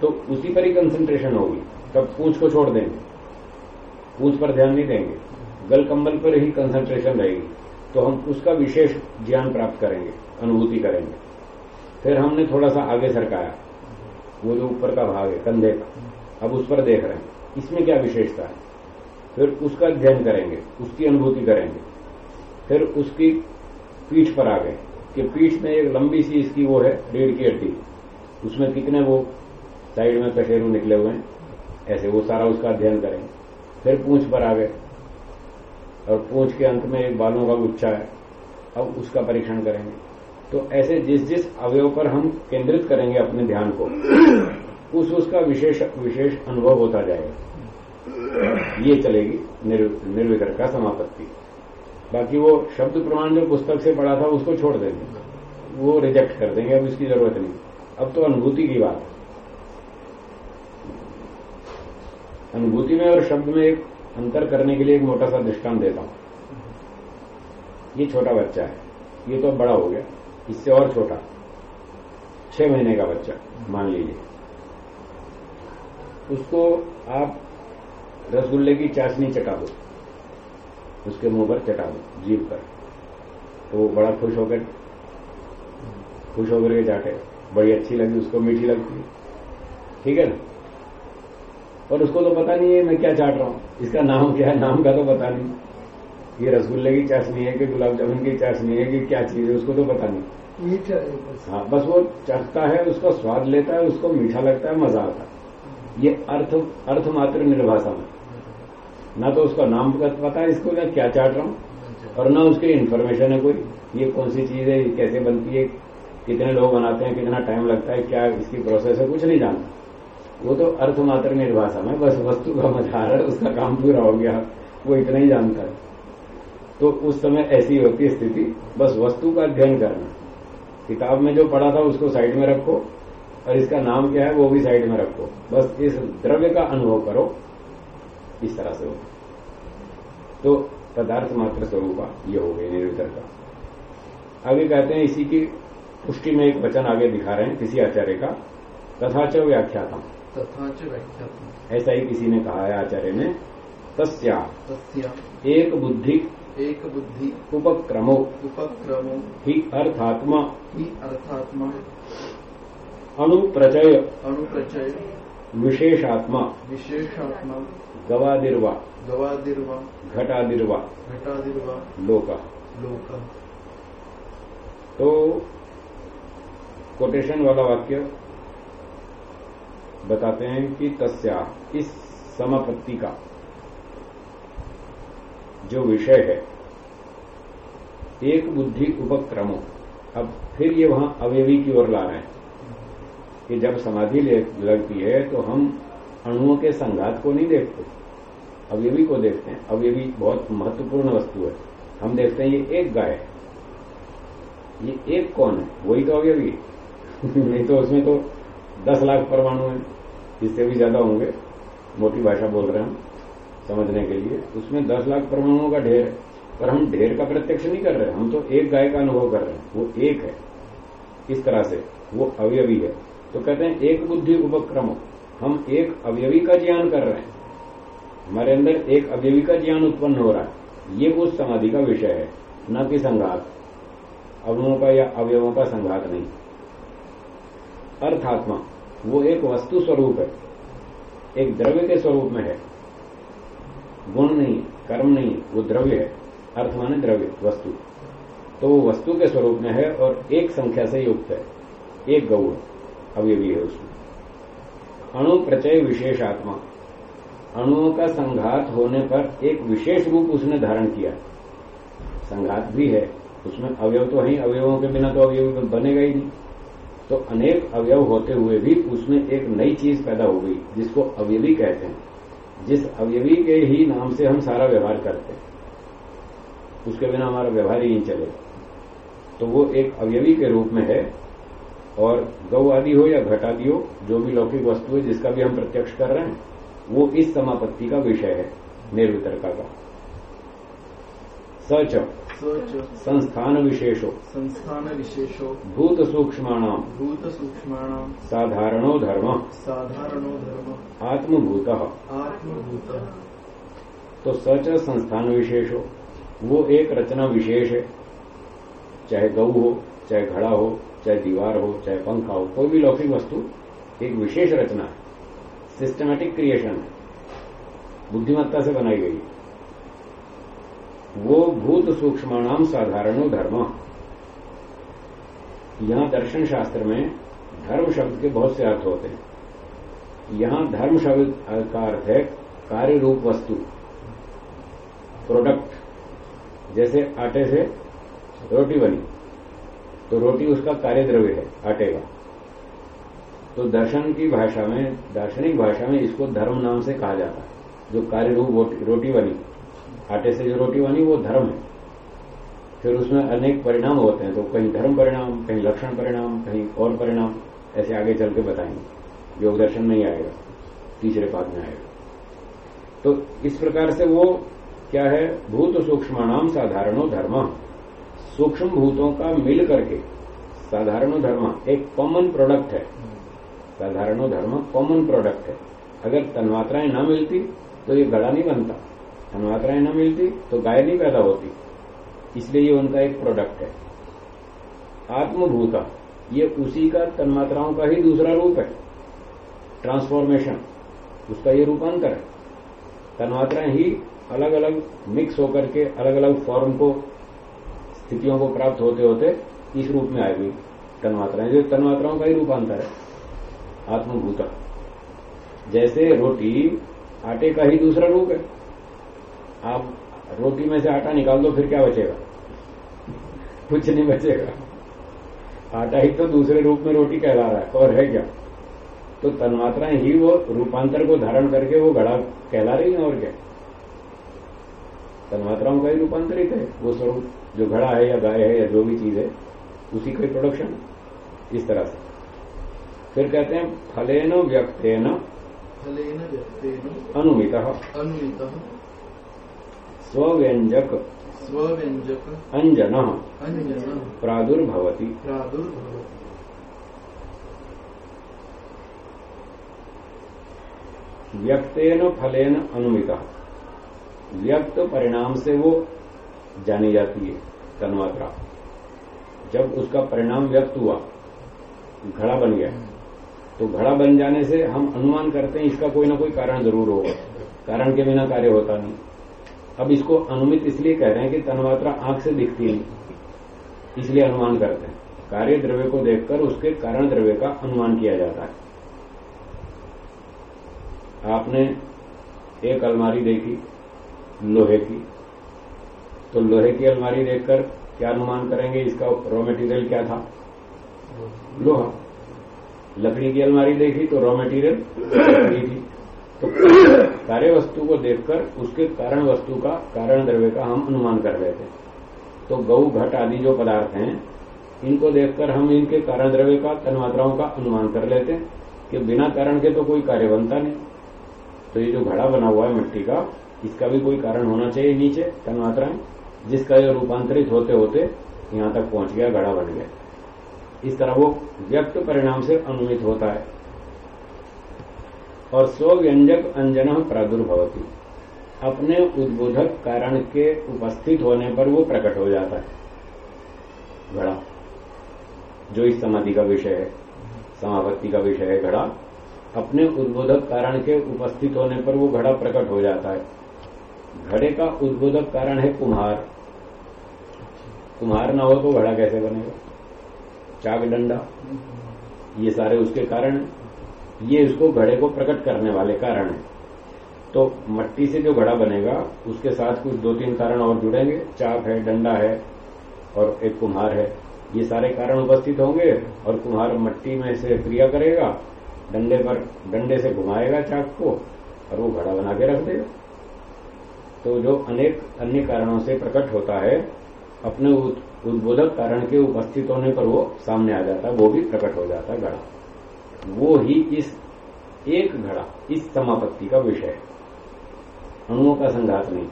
तो उसी पर ही कंसंट्रेशन होगी। तब पूछ को छोड़ देंगे। पूछ पर ध्यान नहीं देंगे। गल कंबल पर ही कंसंट्रेशन रहेगी। तो हम उसका विशेष ज्ञान प्राप्त करेंगे। अनुभूति करेंगे। फिर हमने थोड़ा सा आगे सरकाया। वो जो ऊपर का भाग है, कंधे का। अब उस पर देख रहे हैं। इसमें क्या विशेषता है? फिर उसका अध्ययन करेंगे, उसकी अनुभूति करेंगे। फिर उसकी पीठ पर आ गए कि पीठ में एक लंबी सी इसकी वो है रीढ़ की हड्डी। उसमें कितने वो साइड में कशेरू निकले हुए हैं? ऐसे वो सारा उसका अध्ययन करेंगे फिर पूंछ पर आ गए। और पूंछ के अंत में एक बालों का गुच्छा है। अब उसका परीक्षण करेंगे। तो ऐसे जिस जिस अवयव पर हम केंद्रित करेंगे अपने ध्यान को उस उसका विशेष विशेष अनुभव होता जाएगा। ये चलेगी निर्, निर्विकर का समापत्ति। बाकी वो शब्द प्रमाण जो पुस्तक से पढ़ा था उसको छोड़ देंगे। वो रिजेक्ट कर देंगे अब इसकी ज़रूरत नहीं। अब तो अनुभूति की बात अनुभूति में और शब्द में एक अंतर करने के लिए एक मोटा सा दृष्टांत देता हूँ। ये छोटा बच्चा है। ये तो बड़ा हो गया। इससे और छोटा। छह महीने का बच्चा, मान लीजिए। उसको आप रसगुल्ले की चाशनी चटा दो। उसके मुँह पर चटा दो जीव पर। तो बड़ा खुश होकर खुश होकर के चाटे बड़ी अच्छी लगी, उसको मीठी लगती है। ठीक है ना? और उसको तो पता नहीं है मैं क्या चाट रहा हूँ। इसका नाम क्या है? नाम का तो पता नहीं। ये रसगुल्ले की चाशनी है कि गुलाब जामुन की चाशनी है कि क्या चीज़ है, उसको तो पता नहीं। मीठा हाँ बस वो चखता है, उसका स्वाद लेता है, उसको मीठा लगता है, मज़ा आता है। ये अर्थ अर्थ मात्र निर्भाषा में। ना तो उसका नाम पता है इसको मैं क्या चाट रहा हूँ, और ना उसकी इन्फॉर्मेशन है कोई, ये कौन सी चीज़ है कैसे बनती है, कितने लोग बनाते हैं, कितना टाइम लगता है, क्या इसकी प्रोसेस है, कुछ नहीं जानता। वो तो अर्थ मात्र निर्भाषा में, बस वस्तु का मझार है, उसका काम पूरा हो गया, वो इतना ही जानता है। तो उस समय ऐसी होती स्थिति, बस वस्तु का अध्ययन करना। किताब में जो पढ़ा था उसको साइड में रखो और इसका नाम क्या है वो भी साइड में रखो। बस इस द्रव्य का अनुभव करो इस तरह से हो। तो पदार्थ मात्र स्वरूप ये हो गई निरुद्र का आगे कहते हैं इसी की पुष्टि में एक वचन आगे दिखा रहे हैं किसी आचार्य का तथा च व्याख्याता तथा च ऐसा ही किसी ने कहा है आचार्य ने तस्या। तस्या। एक बुद्धि एक बुद्धि उपक्रमो। उपक्रमो। ही अर्थात्मा। ही अर्थात्मा। अणुप्रचय अनुप्रचय विशेषात्मा। विशेषात्मा। गवादिर्वा। गवादिर्वा। घटादिर्वा। घटादिर्वा। लोक। लोक। तो कोटेशन वाला वाक्य बताते हैं कि तस्या इस समापत्ति का। जो विषय है, एक बुद्धि उपक्रमो। अब फिर ये वहाँ अवयवी की ओर ला रहे हैं कि जब समाधि लगती है तो हम अणुओं के संघात को नहीं देखते। अवयवी को देखते हैं। अवयवी बहुत महत्वपूर्ण वस्तु है। हम देखते हैं ये एक गाय है। ये एक कौन है? वही तो अवयवी नहीं तो उसमें तो दस लाख परमाणु है। इससे भी ज़्यादा होंगे। मोटी भाषा बोल रहे हैं समझने के लिए, उसमें दस लाख परमाणुओं का ढेर है। पर हम ढेर का प्रत्यक्ष नहीं कर रहे हम तो एक गाय का अनुभव कर रहे हैं। वो एक है, इस तरह से, वो अवयवी है। तो कहते हैं, एक बुद्धि उपक्रम, हम एक अवयवी का ज्ञान कर रहे हैं। हमारे अंदर एक अवयवी का ज्ञान उत्पन्न हो रहा है। ये उस समाधि का विषय है, न कि संघात। अवयों का या अवयवों का संघात नहीं। अर्थात्मा, वो एक वस्तु स्वरूप है, एक द्रव्य के स्वरूप में है। गुण नहीं, कर्म नहीं, वो द्रव्य है, अर्थ माने द्रव्य, वस्तु। तो वो वस्तु के स्वरूप में है और एक संख्या से युक्त है, एक गौ है अवयवी है उसमें। अणु प्रचय विशेष आत्मा अणुओं का संघात होने पर एक विशेष रूप उसने धारण किया। संघात भी है, उसमें अवयव तो है, अवयवों के बिना तो अवयव बनेगा ही नहीं। तो अनेक अवयव होते हुए भी उसमें एक नई चीज़ पैदा हो गई, जिसको अवयवी कहते हैं। जिस अवयवी के ही नाम से हम सारा व्यवहार करते हैं, उसके बिना हमारा व्यवहार ही नहीं चलेगा। तो वो एक अवयवी के रूप में है, और गौ आदि हो या घट आदि हो, जो भी लौकिक वस्तु है, जिसका भी हम प्रत्यक्ष कर रहे हैं, वो इस समापत्ति का विषय है निर्वितरका का। सच संस्थान विशेषो संस्थान विशेषो भूत सूक्ष्माणाम भूत सूक्ष्माणाम साधारणो धर्म। साधारणो धर्म। आत्मभूत। आत्मभूत। तो सच संस्थान विशेषो वो एक रचना विशेष है। चाहे गऊ हो चाहे घड़ा हो चाहे दीवार हो चाहे पंखा हो कोई भी लौकिक वस्तु एक विशेष रचना है। सिस्टमैटिक क्रिएशन है। बुद्धिमत्ता से बनाई गई वो भूत सूक्ष्माणाम साधारणो धर्म। यहाँ दर्शन शास्त्र में धर्म शब्द के बहुत से अर्थ होते हैं। यहाँ धर्म शब्द का अर्थ है कार्य रूप वस्तु प्रोडक्ट जैसे आटे से रोटी बनी तो रोटी उसका कार्य द्रव्य है, आटे का। तो दर्शन की भाषा में, दार्शनिक भाषा में इसको धर्म नाम से कहा जाता है, जो कार्य रूप रोटी बनी। आटे से जो रोटी बनी, वो धर्म है। फिर उसमें अनेक परिणाम होते हैं तो कहीं धर्म परिणाम, कहीं लक्षण परिणाम, कहीं और परिणाम, ऐसे आगे चल के बताएँगे। योग दर्शन नहीं आएगा, तीसरे पाद में आएगा। तो इस प्रकार से वो क्या है, भूत सूक्ष्माणाम साधारणो धर्म। सूक्ष्म भूतों का मिल करके, साधारणो धर्म, एक कॉमन प्रोडक्ट है। साधारण धर्म कॉमन प्रोडक्ट है। अगर तन्मात्राएँ ना मिलती तो ये गड़ा नहीं बनता। तन्मात्राएँ न मिलती तो गाय नहीं पैदा होती। इसलिए ये उनका एक प्रोडक्ट है। आत्मभूता, ये उसी का तन्मात्राओं का ही दूसरा रूप है। ट्रांसफॉर्मेशन उसका ये रूपांतर है। तन्मात्राएँ ही अलग अलग मिक्स होकर के अलग अलग फॉर्म को, स्थितियों को प्राप्त होते होते इस रूप में आएगी। तन्मात्राएँ जो तन्मात्राओं का ही रूपांतर है। आत्मभूता, जैसे रोटी आटे का ही दूसरा रूप है। आप रोटी में से आटा निकाल दो फिर क्या बचेगा? कुछ नहीं बचेगा। आटा ही तो दूसरे रूप में रोटी कहला रहा है और है क्या? तो तन्मात्राएँ ही वो रूपांतर को धारण करके वो घड़ा कहला रही है और क्या? तन्मात्राओं का ही रूपांतरित है। वो स्वरूप जो घड़ा है या गाय है या जो भी चीज़ है उसी का प्रोडक्शन इस तरह से। फिर कहते हैं फलेन व्यक्तेन फलेन व्यक्तेन अनुमित। अन्वित स्व्यंजक स्वव्यंजक अंजन। अंजन। प्रादुर्भवती। प्रादुर्भव व्यक्तेन फलेन अनुमित। व्यक्त परिणाम से वो जानी जाती है तन्मात्रा। जब उसका परिणाम व्यक्त हुआ घड़ा बन गया तो घड़ा बन जाने से हम अनुमान करते हैं इसका कोई ना कोई कारण ज़रूर होगा। कारण के बिना कार्य होता नहीं। अब इसको अनुमित इसलिए कह रहे हैं कि तन्मात्रा आँख से दिखती नहीं इसलिए अनुमान करते हैं। कार्य द्रव्य को देखकर उसके कारण द्रव्य का अनुमान किया जाता है। आपने एक अलमारी देखी, लोहे की। तो लोहे की अलमारी देखकर क्या अनुमान करेंगे? इसका रॉ मटेरियल क्या था? लोहा। लकड़ी की अलमारी देखी तो रॉ मटेरियल लकड़ी थी। तो कार्य वस्तु को देखकर उसके कारण वस्तु का, कारण द्रव्य का हम अनुमान कर रहे थे। तो गऊ, घट आदि जो पदार्थ हैं, इनको देखकर हम इनके कारण द्रव्य का, तन्मात्राओं का अनुमान कर लेते हैं कि बिना कारण के तो कोई कार्य बनता नहीं। तो ये जो घड़ा बना हुआ है मिट्टी का, इसका भी कोई कारण होना चाहिए नीचे, तन्मात्राएँ, जिसका ये रूपांतरित होते होते यहाँ तक पहुँच गया, घड़ा बन गया। इस तरह वो व्यक्त परिणाम से अनुमित होता है। और स्व व्यंजक अंजन प्रादुर्भवती अपने उद्बोधक कारण के उपस्थित होने पर वो प्रकट हो जाता है। घड़ा, जो इस समाधि का विषय है, समापत्ति का विषय है घड़ा, अपने उद्बोधक कारण के उपस्थित होने पर वो घड़ा प्रकट हो जाता है। घड़े का उद्बोधक कारण है कुम्हार। कुम्हार ना हो तो घड़ा कैसे बनेगा? चाक डंडा। ये सारे उसके कारण हैं। ये इसको घड़े को प्रकट करने वाले कारण है। तो मट्टी से जो घड़ा बनेगा, उसके साथ कुछ दो तीन कारण और जुड़ेंगे। चाक है, डंडा है और एक कुम्हार है। ये सारे कारण उपस्थित होंगे और कुम्हार मट्टी में से क्रिया करेगा, डंडे पर, डंडे से घुमाएगा चाक को और वो घड़ा बना के रख देगा। तो जो अनेक अन्य कारणों से प्रकट होता है, अपने उद्बोधक कारण के उपस्थित होने पर वो सामने आ जाता है, वो भी प्रकट हो जाता है घड़ा। वो ही इस एक घड़ा इस समापत्ति का विषय है। अणुओं का संघात नहीं।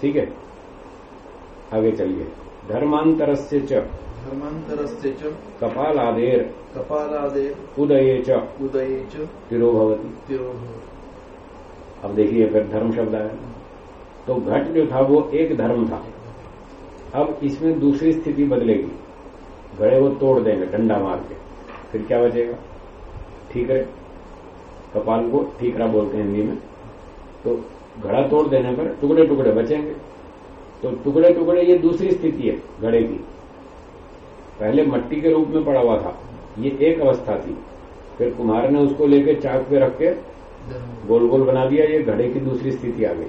ठीक है? आगे चलिए। धर्मांतर से च। धर्मांतरस्य च। कपालादेर। कपालादेर। उदये च। उदये च। तिरोभवती। तिरोभव अब देखिए फिर धर्म शब्द आया। तो घट जो था वो एक धर्म था। अब इसमें दूसरी स्थिति बदलेगी। घड़े को तोड़ देंगे डंडा मार के। फिर क्या बचेगा? ठीक है? कपाल को ठीकरा बोलते हैं हिंदी में। तो घड़ा तोड़ देने पर टुकड़े टुकड़े बचेंगे। तो टुकड़े टुकड़े ये दूसरी स्थिति है, घड़े की। पहले मट्टी के रूप में पड़ा हुआ था। ये एक अवस्था थी। फिर कुम्हार ने उसको लेके चाक पे रख के गोल गोल बना दिया ये घड़े की दूसरी स्थिति आ गई।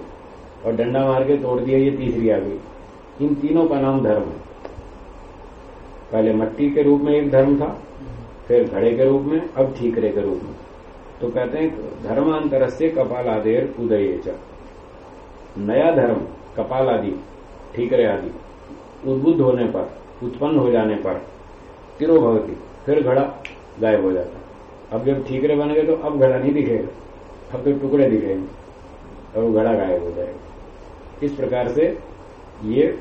और डंडा मार के तोड़ दिया, ये तीसरी आ गई। इन तीनों का नाम धर्म है। पहले मट्टी के रूप में एक धर्म था फिर घड़े के रूप में, अब ठीकरे के रूप में। तो कहते हैं धर्मांतर से कपाल आदेर उदय नया धर्म कपाल आदि ठीकरे आदि, उद्बुद्ध होने पर, उत्पन्न हो जाने पर, तिरो भवती, फिर घड़ा गायब हो जाता। अब जब ठीकरे बन गए तो अब घड़ा नहीं दिखेगा, अब तो टुकड़े दिखेंगे, और घड़ा गायब हो जाएगा। इस प्रकार से ये,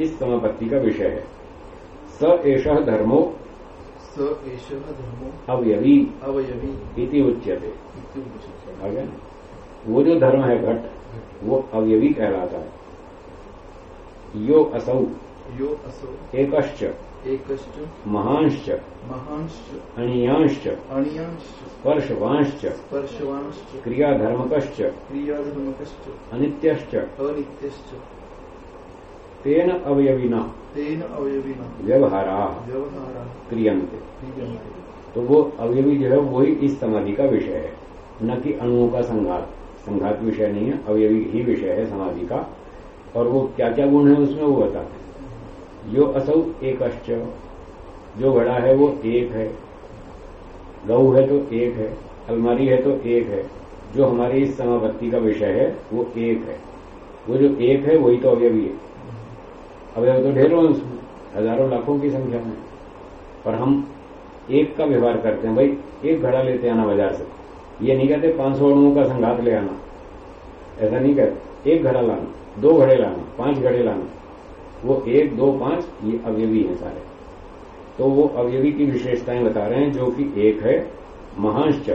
इस समापत्ति का विषय है। स एष धर्मो स एष धर्मो अवयवी। अवयवी। इति उच्यते। ना? वो जो धर्म है घट। वो अवयवी कहलाता है। यो असौ। यो असौ। एकश्च। एकश्च। महांश्च। महांश्च। अणीयांश्च। अणियांश्च। स्पर्शवांश्च। स्पर्शवांश्च। क्रियाधर्मकश्च। क्रियाधर्मकश्च। अनित्यश्च। अनित्यश्च। तेन अवयविना। तेन अवयविना। व्यवहारा। क्रियन्ते। तो वो अवयवी जो है वही इस समाधि का विषय है। न कि अणुओं का संघात। संघात विषय नहीं है अवयवी ही विषय है समाधि का। और वो क्या क्या गुण है उसमें वो बताते हैं। यो असौ एक जो घड़ा है वो एक है। गऊ है तो एक है। अलमारी है तो एक है। जो हमारी इस समापत्ति का विषय है वो एक है। वो जो एक है वही तो अवयवी है। अवयव तो ढेरों हज़ारों लाखों की संख्या में। पर हम एक का व्यवहार करते हैं, भाई, एक घड़ा लेते आना बाज़ार से। ये नहीं कहते पाँच सौ अणुओं का संघात ले आना। ऐसा नहीं कहते। एक घड़ा लाना, दो घड़े लाना, पाँच घड़े लाना। वो एक, दो, पाँच, ये अवयवी है सारे। तो वो अवयवी की विशेषताएँ बता रहे हैं जो कि एक है, महांश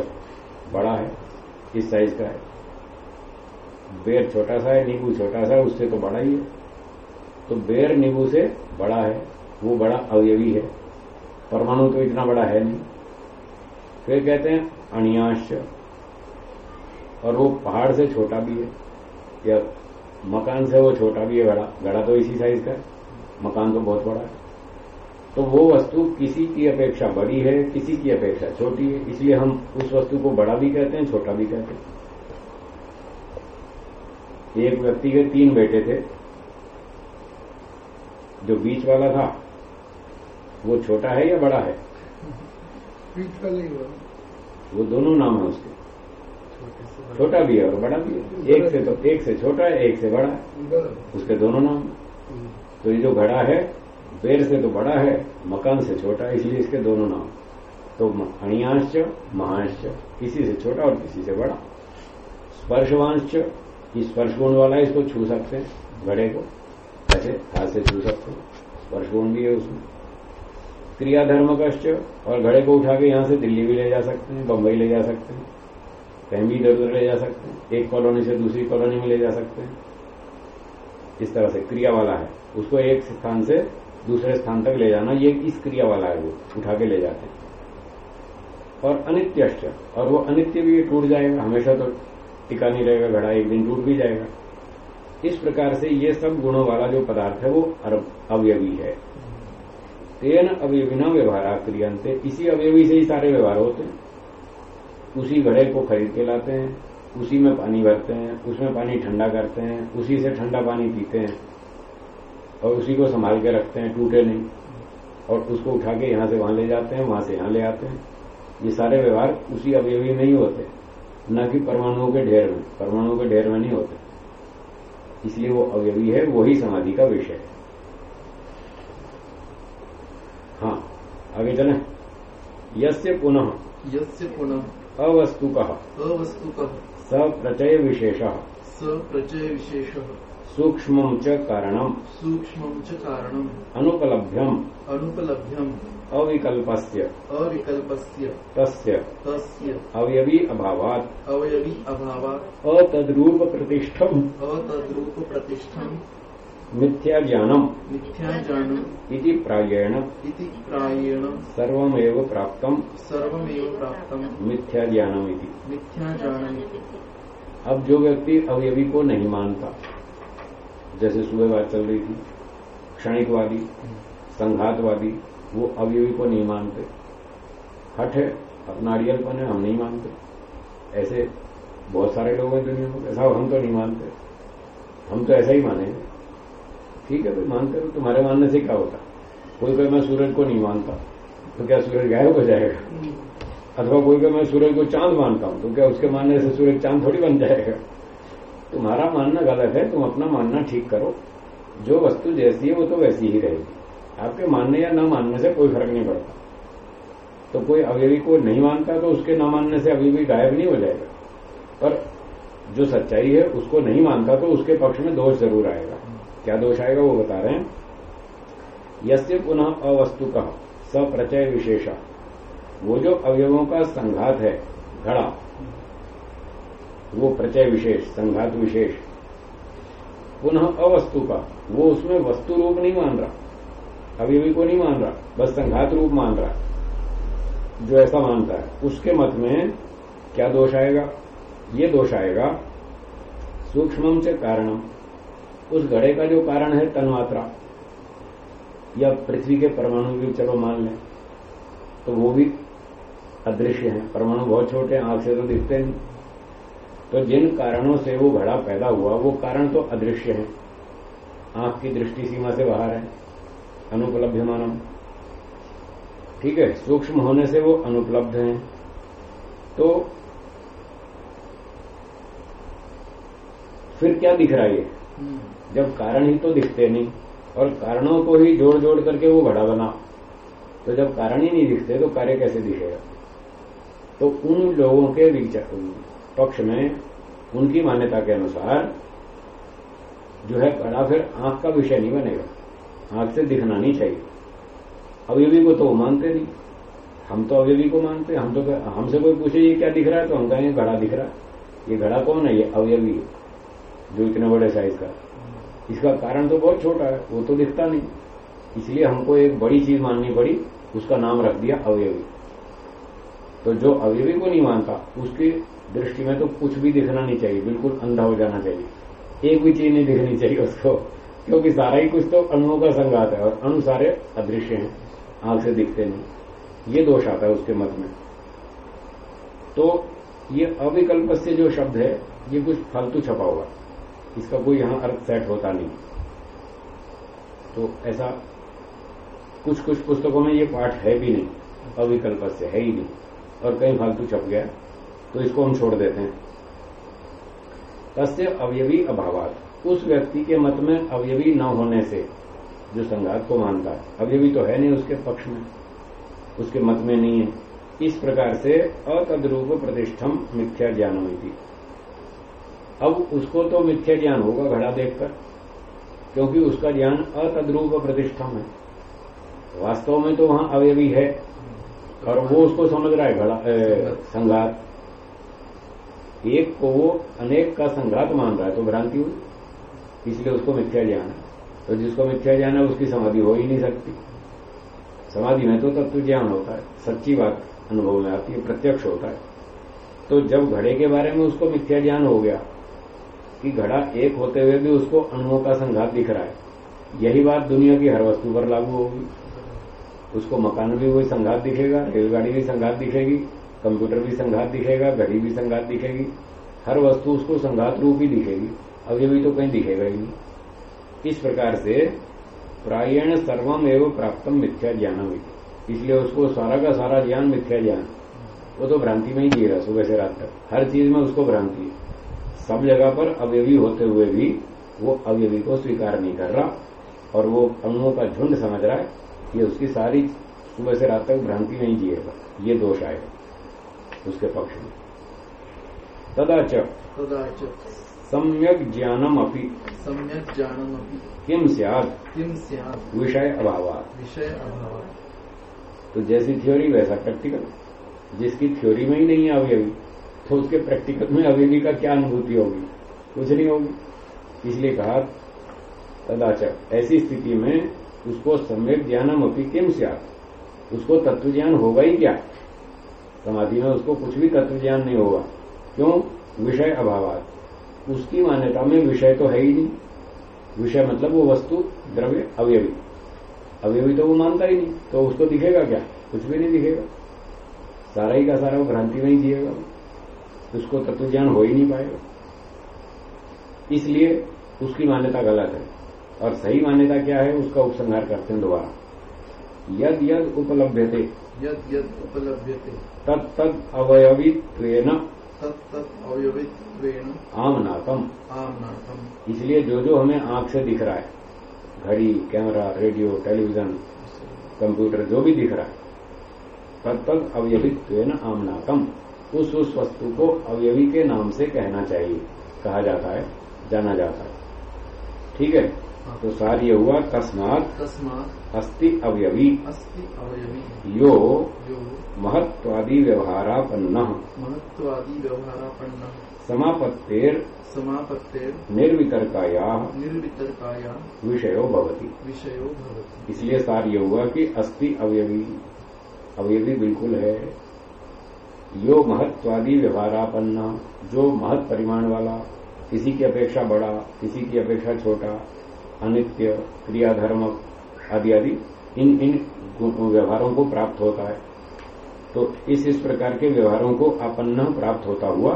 बड़ा है, इस साइज़ का है। बेर छोटा सा है, नींबू छोटा सा है, उससे तो बड़ा ही है। तो बेर नींबू से बड़ा है, वो बड़ा अवयवी है। परमाणु तो इतना बड़ा है नहीं। फिर कहते हैं अणियांश और वो पहाड़ से छोटा भी है, या मकान से वो छोटा भी है घड़ा घड़ा तो इसी साइज़ का है, मकान तो बहुत बड़ा है। तो वो वस्तु किसी की अपेक्षा बड़ी है, किसी की अपेक्षा छोटी है, इसलिए हम उस वस्तु को बड़ा भी कहते हैं, छोटा भी कहते हैं। एक व्यक्ति के तीन बेटे थे जो बीच वाला था वो छोटा है या बड़ा है? का नहीं हुआ वो दोनों नाम है उसके। छोटे भी है और बड़ा भी है। एक से तो एक से छोटा है एक से बड़ा है। उसके दोनों नाम हैं। तो ये जो घड़ा है पेड़ से तो बड़ा है मकान से छोटा है इसलिए इसके दोनों नाम तो अणियांश महांश किसी से छोटा और किसी से बड़ा। स्पर्शवांश स्पर्श गुण वाला है इसको छू सकते हैं घड़े को। ऐसे हाथ से छू सकते हैं गुण भी है उसमें। क्रियाधर्म कश्च और घड़े को उठा के यहाँ से दिल्ली भी ले जा सकते हैं, बम्बई ले जा सकते हैं, कहीं भी इधर उधर ले जा सकते हैं, एक कॉलोनी से दूसरी कॉलोनी में ले जा सकते हैं। इस तरह से क्रिया वाला है। उसको एक स्थान से दूसरे स्थान तक ले जाना, ये इस क्रिया वाला है वो, उठा के ले जाते हैं। और अनित्य और वो अनित्य भी टूट जाएगा, हमेशा तो टिका नहीं रहेगा, घड़ा एक दिन टूट भी जाएगा। इस प्रकार से ये सब गुणों वाला जो पदार्थ है वो अवयवी है। तेन अवयविना व्यवहार क्रियंते इसी अवयवी से ही सारे व्यवहार होते हैं। उसी घड़े को खरीद के लाते हैं, उसी में पानी भरते हैं, उसमें पानी ठंडा करते हैं, उसी से ठंडा पानी पीते हैं और उसी को संभाल के रखते हैं, टूटे नहीं। और उसको उठा के यहाँ से वहाँ ले जाते हैं, वहाँ से यहाँ ले आते हैं। ये सारे व्यवहार उसी अवयवी में ही होते न कि परमाणुओं के ढेर में, परमाणुओं के ढेर में नहीं होते। इसलिए वो अवयवी है वही समाधि का विषय है। हाँ आगे चलें। यस्य पुनः यस्य पुनः अवस्तु अवस्तुकः अवस्तुकः सप्रचय विशेष स प्रचय विशेषः सूक्ष्म च कारणम सूक्ष्मं च कारणम् अनुपलभ्यम। अनुपलभ्यम्। अविकल्पस्य। अविकल्पस्य। तस्य। तस्य। अवयवी अभावात्। अवयवी अभावात्। अतद्रूप प्रतिष्ठम अतद्रूपप्रतिष्ठम्। मिथ्या ज्ञानम मिथ्याज्ञानम्। इति प्रायेण। इति प्रायेण। सर्वमेव प्राप्तम। सर्वमेव प्राप्तम्। मिथ्या ज्ञानम इति। मिथ्याज्ञानमिति अब जो व्यक्ति अवयवी को नहीं मानता जैसे सुबह बात चल रही थी क्षणिकवादी संघातवादी वो अवयवी को नहीं मानते। हट है, अब नारियलपन है, हम नहीं मानते। ऐसे बहुत सारे लोग हैं दुनिया में, ऐसा हम तो नहीं मानते। हम तो ऐसा ही मानेंगे। ठीक है भाई मानते हो तुम्हारे मानने से क्या होता? कोई कोई मैं सूरज को नहीं मानता तो क्या सूरज गायब हो जाएगा? अथवा कोई कोई मैं सूरज को चाँद मानता हूँ तो क्या उसके मानने से सूरज चाँद थोड़ी बन जाएगा? तुम्हारा मानना गलत है, तुम अपना मानना ठीक करो। जो वस्तु जैसी है, वो तो वैसी ही रहेगी। आपके मानने या न मानने से कोई फ़र्क नहीं पड़ता। तो कोई अवयवी को नहीं मानता तो उसके न मानने से अवयवी गायब नहीं हो जाएगा। पर जो सच्चाई है, उसको नहीं मानता तो उसके पक्ष में दोष ज़रूर आएगा। क्या दोष आएगा वो बता रहे हैं। यस्य पुनः अवस्तु का सप्रचय विशेषा। वो जो अवयवों का संघात है, घड़ा, वो प्रचय विशेष, संघात विशेष। पुनः अवस्तु का वो उसमें वस्तु रूप नहीं मान रहा। अवयवी को नहीं मान रहा। बस संघात रूप मान रहा। जो ऐसा मानता है। उसके मत में क्या दोष आएगा? ये दोष आएगा, सूक्ष्म से कारणम उस घड़े का जो कारण है तन्मात्रा। या पृथ्वी के परमाणु भी चलो मान लें। तो वो भी अदृश्य है। परमाणु बहुत छोटे हैं, आँख से तो दिखते नहीं। तो जिन कारणों से वो घड़ा पैदा हुआ, वो कारण तो अदृश्य है। आँख की दृष्टि सीमा से बाहर है। अनुपलब्ध मानव ठीक है? सूक्ष्म होने से वो अनुपलब्ध हैं। तो फिर क्या दिख रहा है ये? जब कारण ही तो दिखते नहीं, और कारणों को ही जोड़ जोड़ करके वो घड़ा बना। तो जब कारण ही नहीं दिखते तो कार्य कैसे दिखेगा? तो उन लोगों के पक्ष में उनकी मान्यता के अनुसार जो है घड़ा फिर आँख का विषय नहीं बनेगा। आँख से दिखना नहीं चाहिए। अवयवी को तो मानते नहीं। हम तो अवयवी को मानते हम तो हमसे कोई पूछे, ये क्या दिख रहा है? तो हम कहेंगे, घड़ा दिख रहा है। ये घड़ा कौन है? ये अवयवी है, जो इतने बड़े साइज़ का इसका कारण तो बहुत छोटा है। वो तो दिखता नहीं। इसलिए हमको एक बड़ी चीज़ माननी पड़ी। उसका नाम रख दिया अवयवी। तो जो अवयवी को नहीं मानता, उसकी दृष्टि में तो कुछ भी दिखना नहीं चाहिए। बिल्कुल अंधा हो जाना चाहिए। एक भी चीज़ नहीं दिखनी चाहिए उसको। क्योंकि सारा ही कुछ तो अणुओं का संघात है और अणु सारे अदृश्य हैं आँख से दिखते नहीं। ये दोष आता है उसके मत में। तो ये अविकल्प से जो शब्द है, ये कुछ फालतू छपा हुआ इसका कोई यहाँ अर्थ सेट होता नहीं। तो ऐसा कुछ कुछ पुस्तकों में ये पाठ है भी नहीं, अविकल्प से है ही नहीं। और कहीं फालतू छप गया तो इसको हम छोड़ देते हैं। तस्य अवयवी अभावात। उस व्यक्ति के मत में अवयवी न होने से, जो संघात को मानता है। अवयवी तो है नहीं उसके पक्ष में, उसके मत में नहीं है। इस प्रकार से अतद्रूप प्रतिष्ठम मिथ्या ज्ञान हुई थी अब उसको तो मिथ्या ज्ञान होगा घड़ा देखकर, क्योंकि उसका ज्ञान अतद्रूप प्रतिष्ठम है। वास्तव में तो वहाँ अवयवी है, और वो उसको समझ रहा है घड़ा संघात। एक को वो अनेक का संघात मान रहा है तो भ्रांति हुई। इसलिए उसको मिथ्या ज्ञान है। तो जिसको मिथ्या ज्ञान है, उसकी समाधि हो ही नहीं सकती। समाधि में तो तत्व ज्ञान होता है, सच्ची बात अनुभव में आती है, प्रत्यक्ष होता है। तो जब घड़े के बारे में उसको मिथ्या ज्ञान हो गया, कि घड़ा एक होते हुए भी उसको अणुओं का संघात दिख रहा है, यही बात दुनिया की हर वस्तु पर लागू होगी। उसको मकान भी वही संघात दिखेगा, रेलगाड़ी भी संघात दिखेगी, कंप्यूटर भी संघात दिखेगा, घड़ी भी संघात दिखेगी, हर वस्तु उसको संघात रूप ही दिखेगी। भी तो कहीं दिखेगा ही नहीं। इस प्रकार से प्रायण सर्वम एवं प्राप्तम मिथ्या ज्ञानम इसलिए उसको सारा का सारा ज्ञान मिथ्या ज्ञान। वो तो भ्रांति में ही जी रहा सुबह से रात तक। हर चीज़ में उसको भ्रांति है। सब जगह पर अवयवी होते हुए भी वो अवयवी को स्वीकार नहीं कर रहा और वो अंगों का झुंड समझ रहा है ये उसकी सारी सुबह से रात तक भ्रांति में ही जिएगा ये दोष आएगा उसके पक्ष में। तदाच तदाच सम्यक ज्ञानम अपनी सम्यक ज्ञानम अपनी किम सियाद किम स्यात्? विषय अभाव विषय अभाव तो जैसी थ्योरी वैसा प्रैक्टिकल जिसकी थ्योरी में ही नहीं है अवयवी तो उसके प्रैक्टिकल में अवयवी का क्या अनुभूति होगी? कुछ नहीं होगी। इसलिए कहा तदाचर ऐसी स्थिति में उसको सम्यक ज्ञानम अपनी किम सियाद उसको तत्व ज्ञान होगा ही क्या? समाधि में उसको कुछ भी तत्व ज्ञान नहीं होगा। क्यों? विषय अभाव उसकी मान्यता में विषय तो है ही नहीं। विषय मतलब वो वस्तु द्रव्य अवयवी। अवयवी तो वो मानता ही नहीं। तो उसको दिखेगा क्या? कुछ भी नहीं दिखेगा। सारा ही का सारा वो भ्रांति में ही जिएगा उसको तत्व ज्ञान हो ही नहीं पाएगा। इसलिए उसकी मान्यता गलत है। और सही मान्यता क्या है उसका उपसंहार करते हैं दोबारा। यद यद उपलब्ध थे यद यद उपलब्ध उपलभ्यते तद तद अवयवित्वेन तत् तत् अवयवित्वेन आमनातम आमनाथम इसलिए जो जो हमें आँख से दिख रहा है घड़ी कैमरा रेडियो टेलीविज़न कंप्यूटर जो भी दिख रहा है तत्तद अवयवित्व आमनातम उस उस वस्तु को अवयवी के नाम से कहना चाहिए कहा जाता है जाना जाता है। ठीक है? तो सार ये हुआ तस्मात तस्मात् अस्ति अवयवी। अस्ति अवयवी। यो यो महत्वादि व्यवहारापन्न। महत्वादि व्यवहारापन्न। समापत्तेर समापत्तेर निर्वितर्काया निर्वितर्काया विषयो भवति। विषयो भवति। इसलिए सार ये हुआ कि अस्थि अवयवी। अवयवी बिल्कुल है। यो महत्वादि व्यवहारापन्न जो महत परिमाण वाला किसी की अपेक्षा बड़ा किसी की अपेक्षा छोटा अनित्य क्रियाधर्म आदि आदि, इन इन व्यवहारों को प्राप्त होता है। तो इस इस प्रकार के व्यवहारों को आपन्न प्राप्त होता हुआ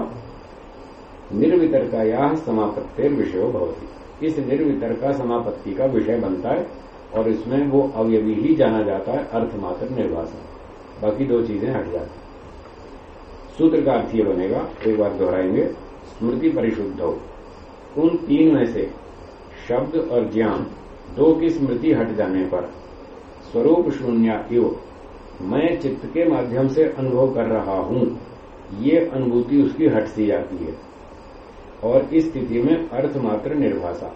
निर्वितर्काया समापत्तिर विषय भवती। इस निर्वितर्का समापत्ति का विषय बनता है और इसमें वो अवयवी ही जाना जाता है अर्थमात्र निर्वासन। बाकी दो चीज़ें हट जाती सूत्र का अर्थ ये बनेगा, एक बार दोहराएँगे, स्मृति परिशुद्ध। हो उन तीन में से शब्द और ज्ञान दो की स्मृति हट जाने पर स्वरूप शून्य इव मैं चित्त के माध्यम से अनुभव कर रहा हूँ। ये अनुभूति उसकी हट सी जाती है। और इस स्थिति में अर्थ मात्र निर्भाषा।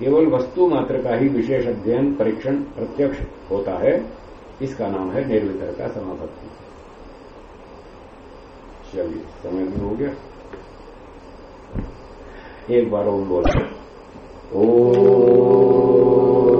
केवल वस्तु मात्र का ही विशेष अध्ययन, परीक्षण, प्रत्यक्ष होता है। इसका नाम है निर्वितर का समापत्ति। चलिए, समय भी हो गया। एक बार ओम बोल Oh.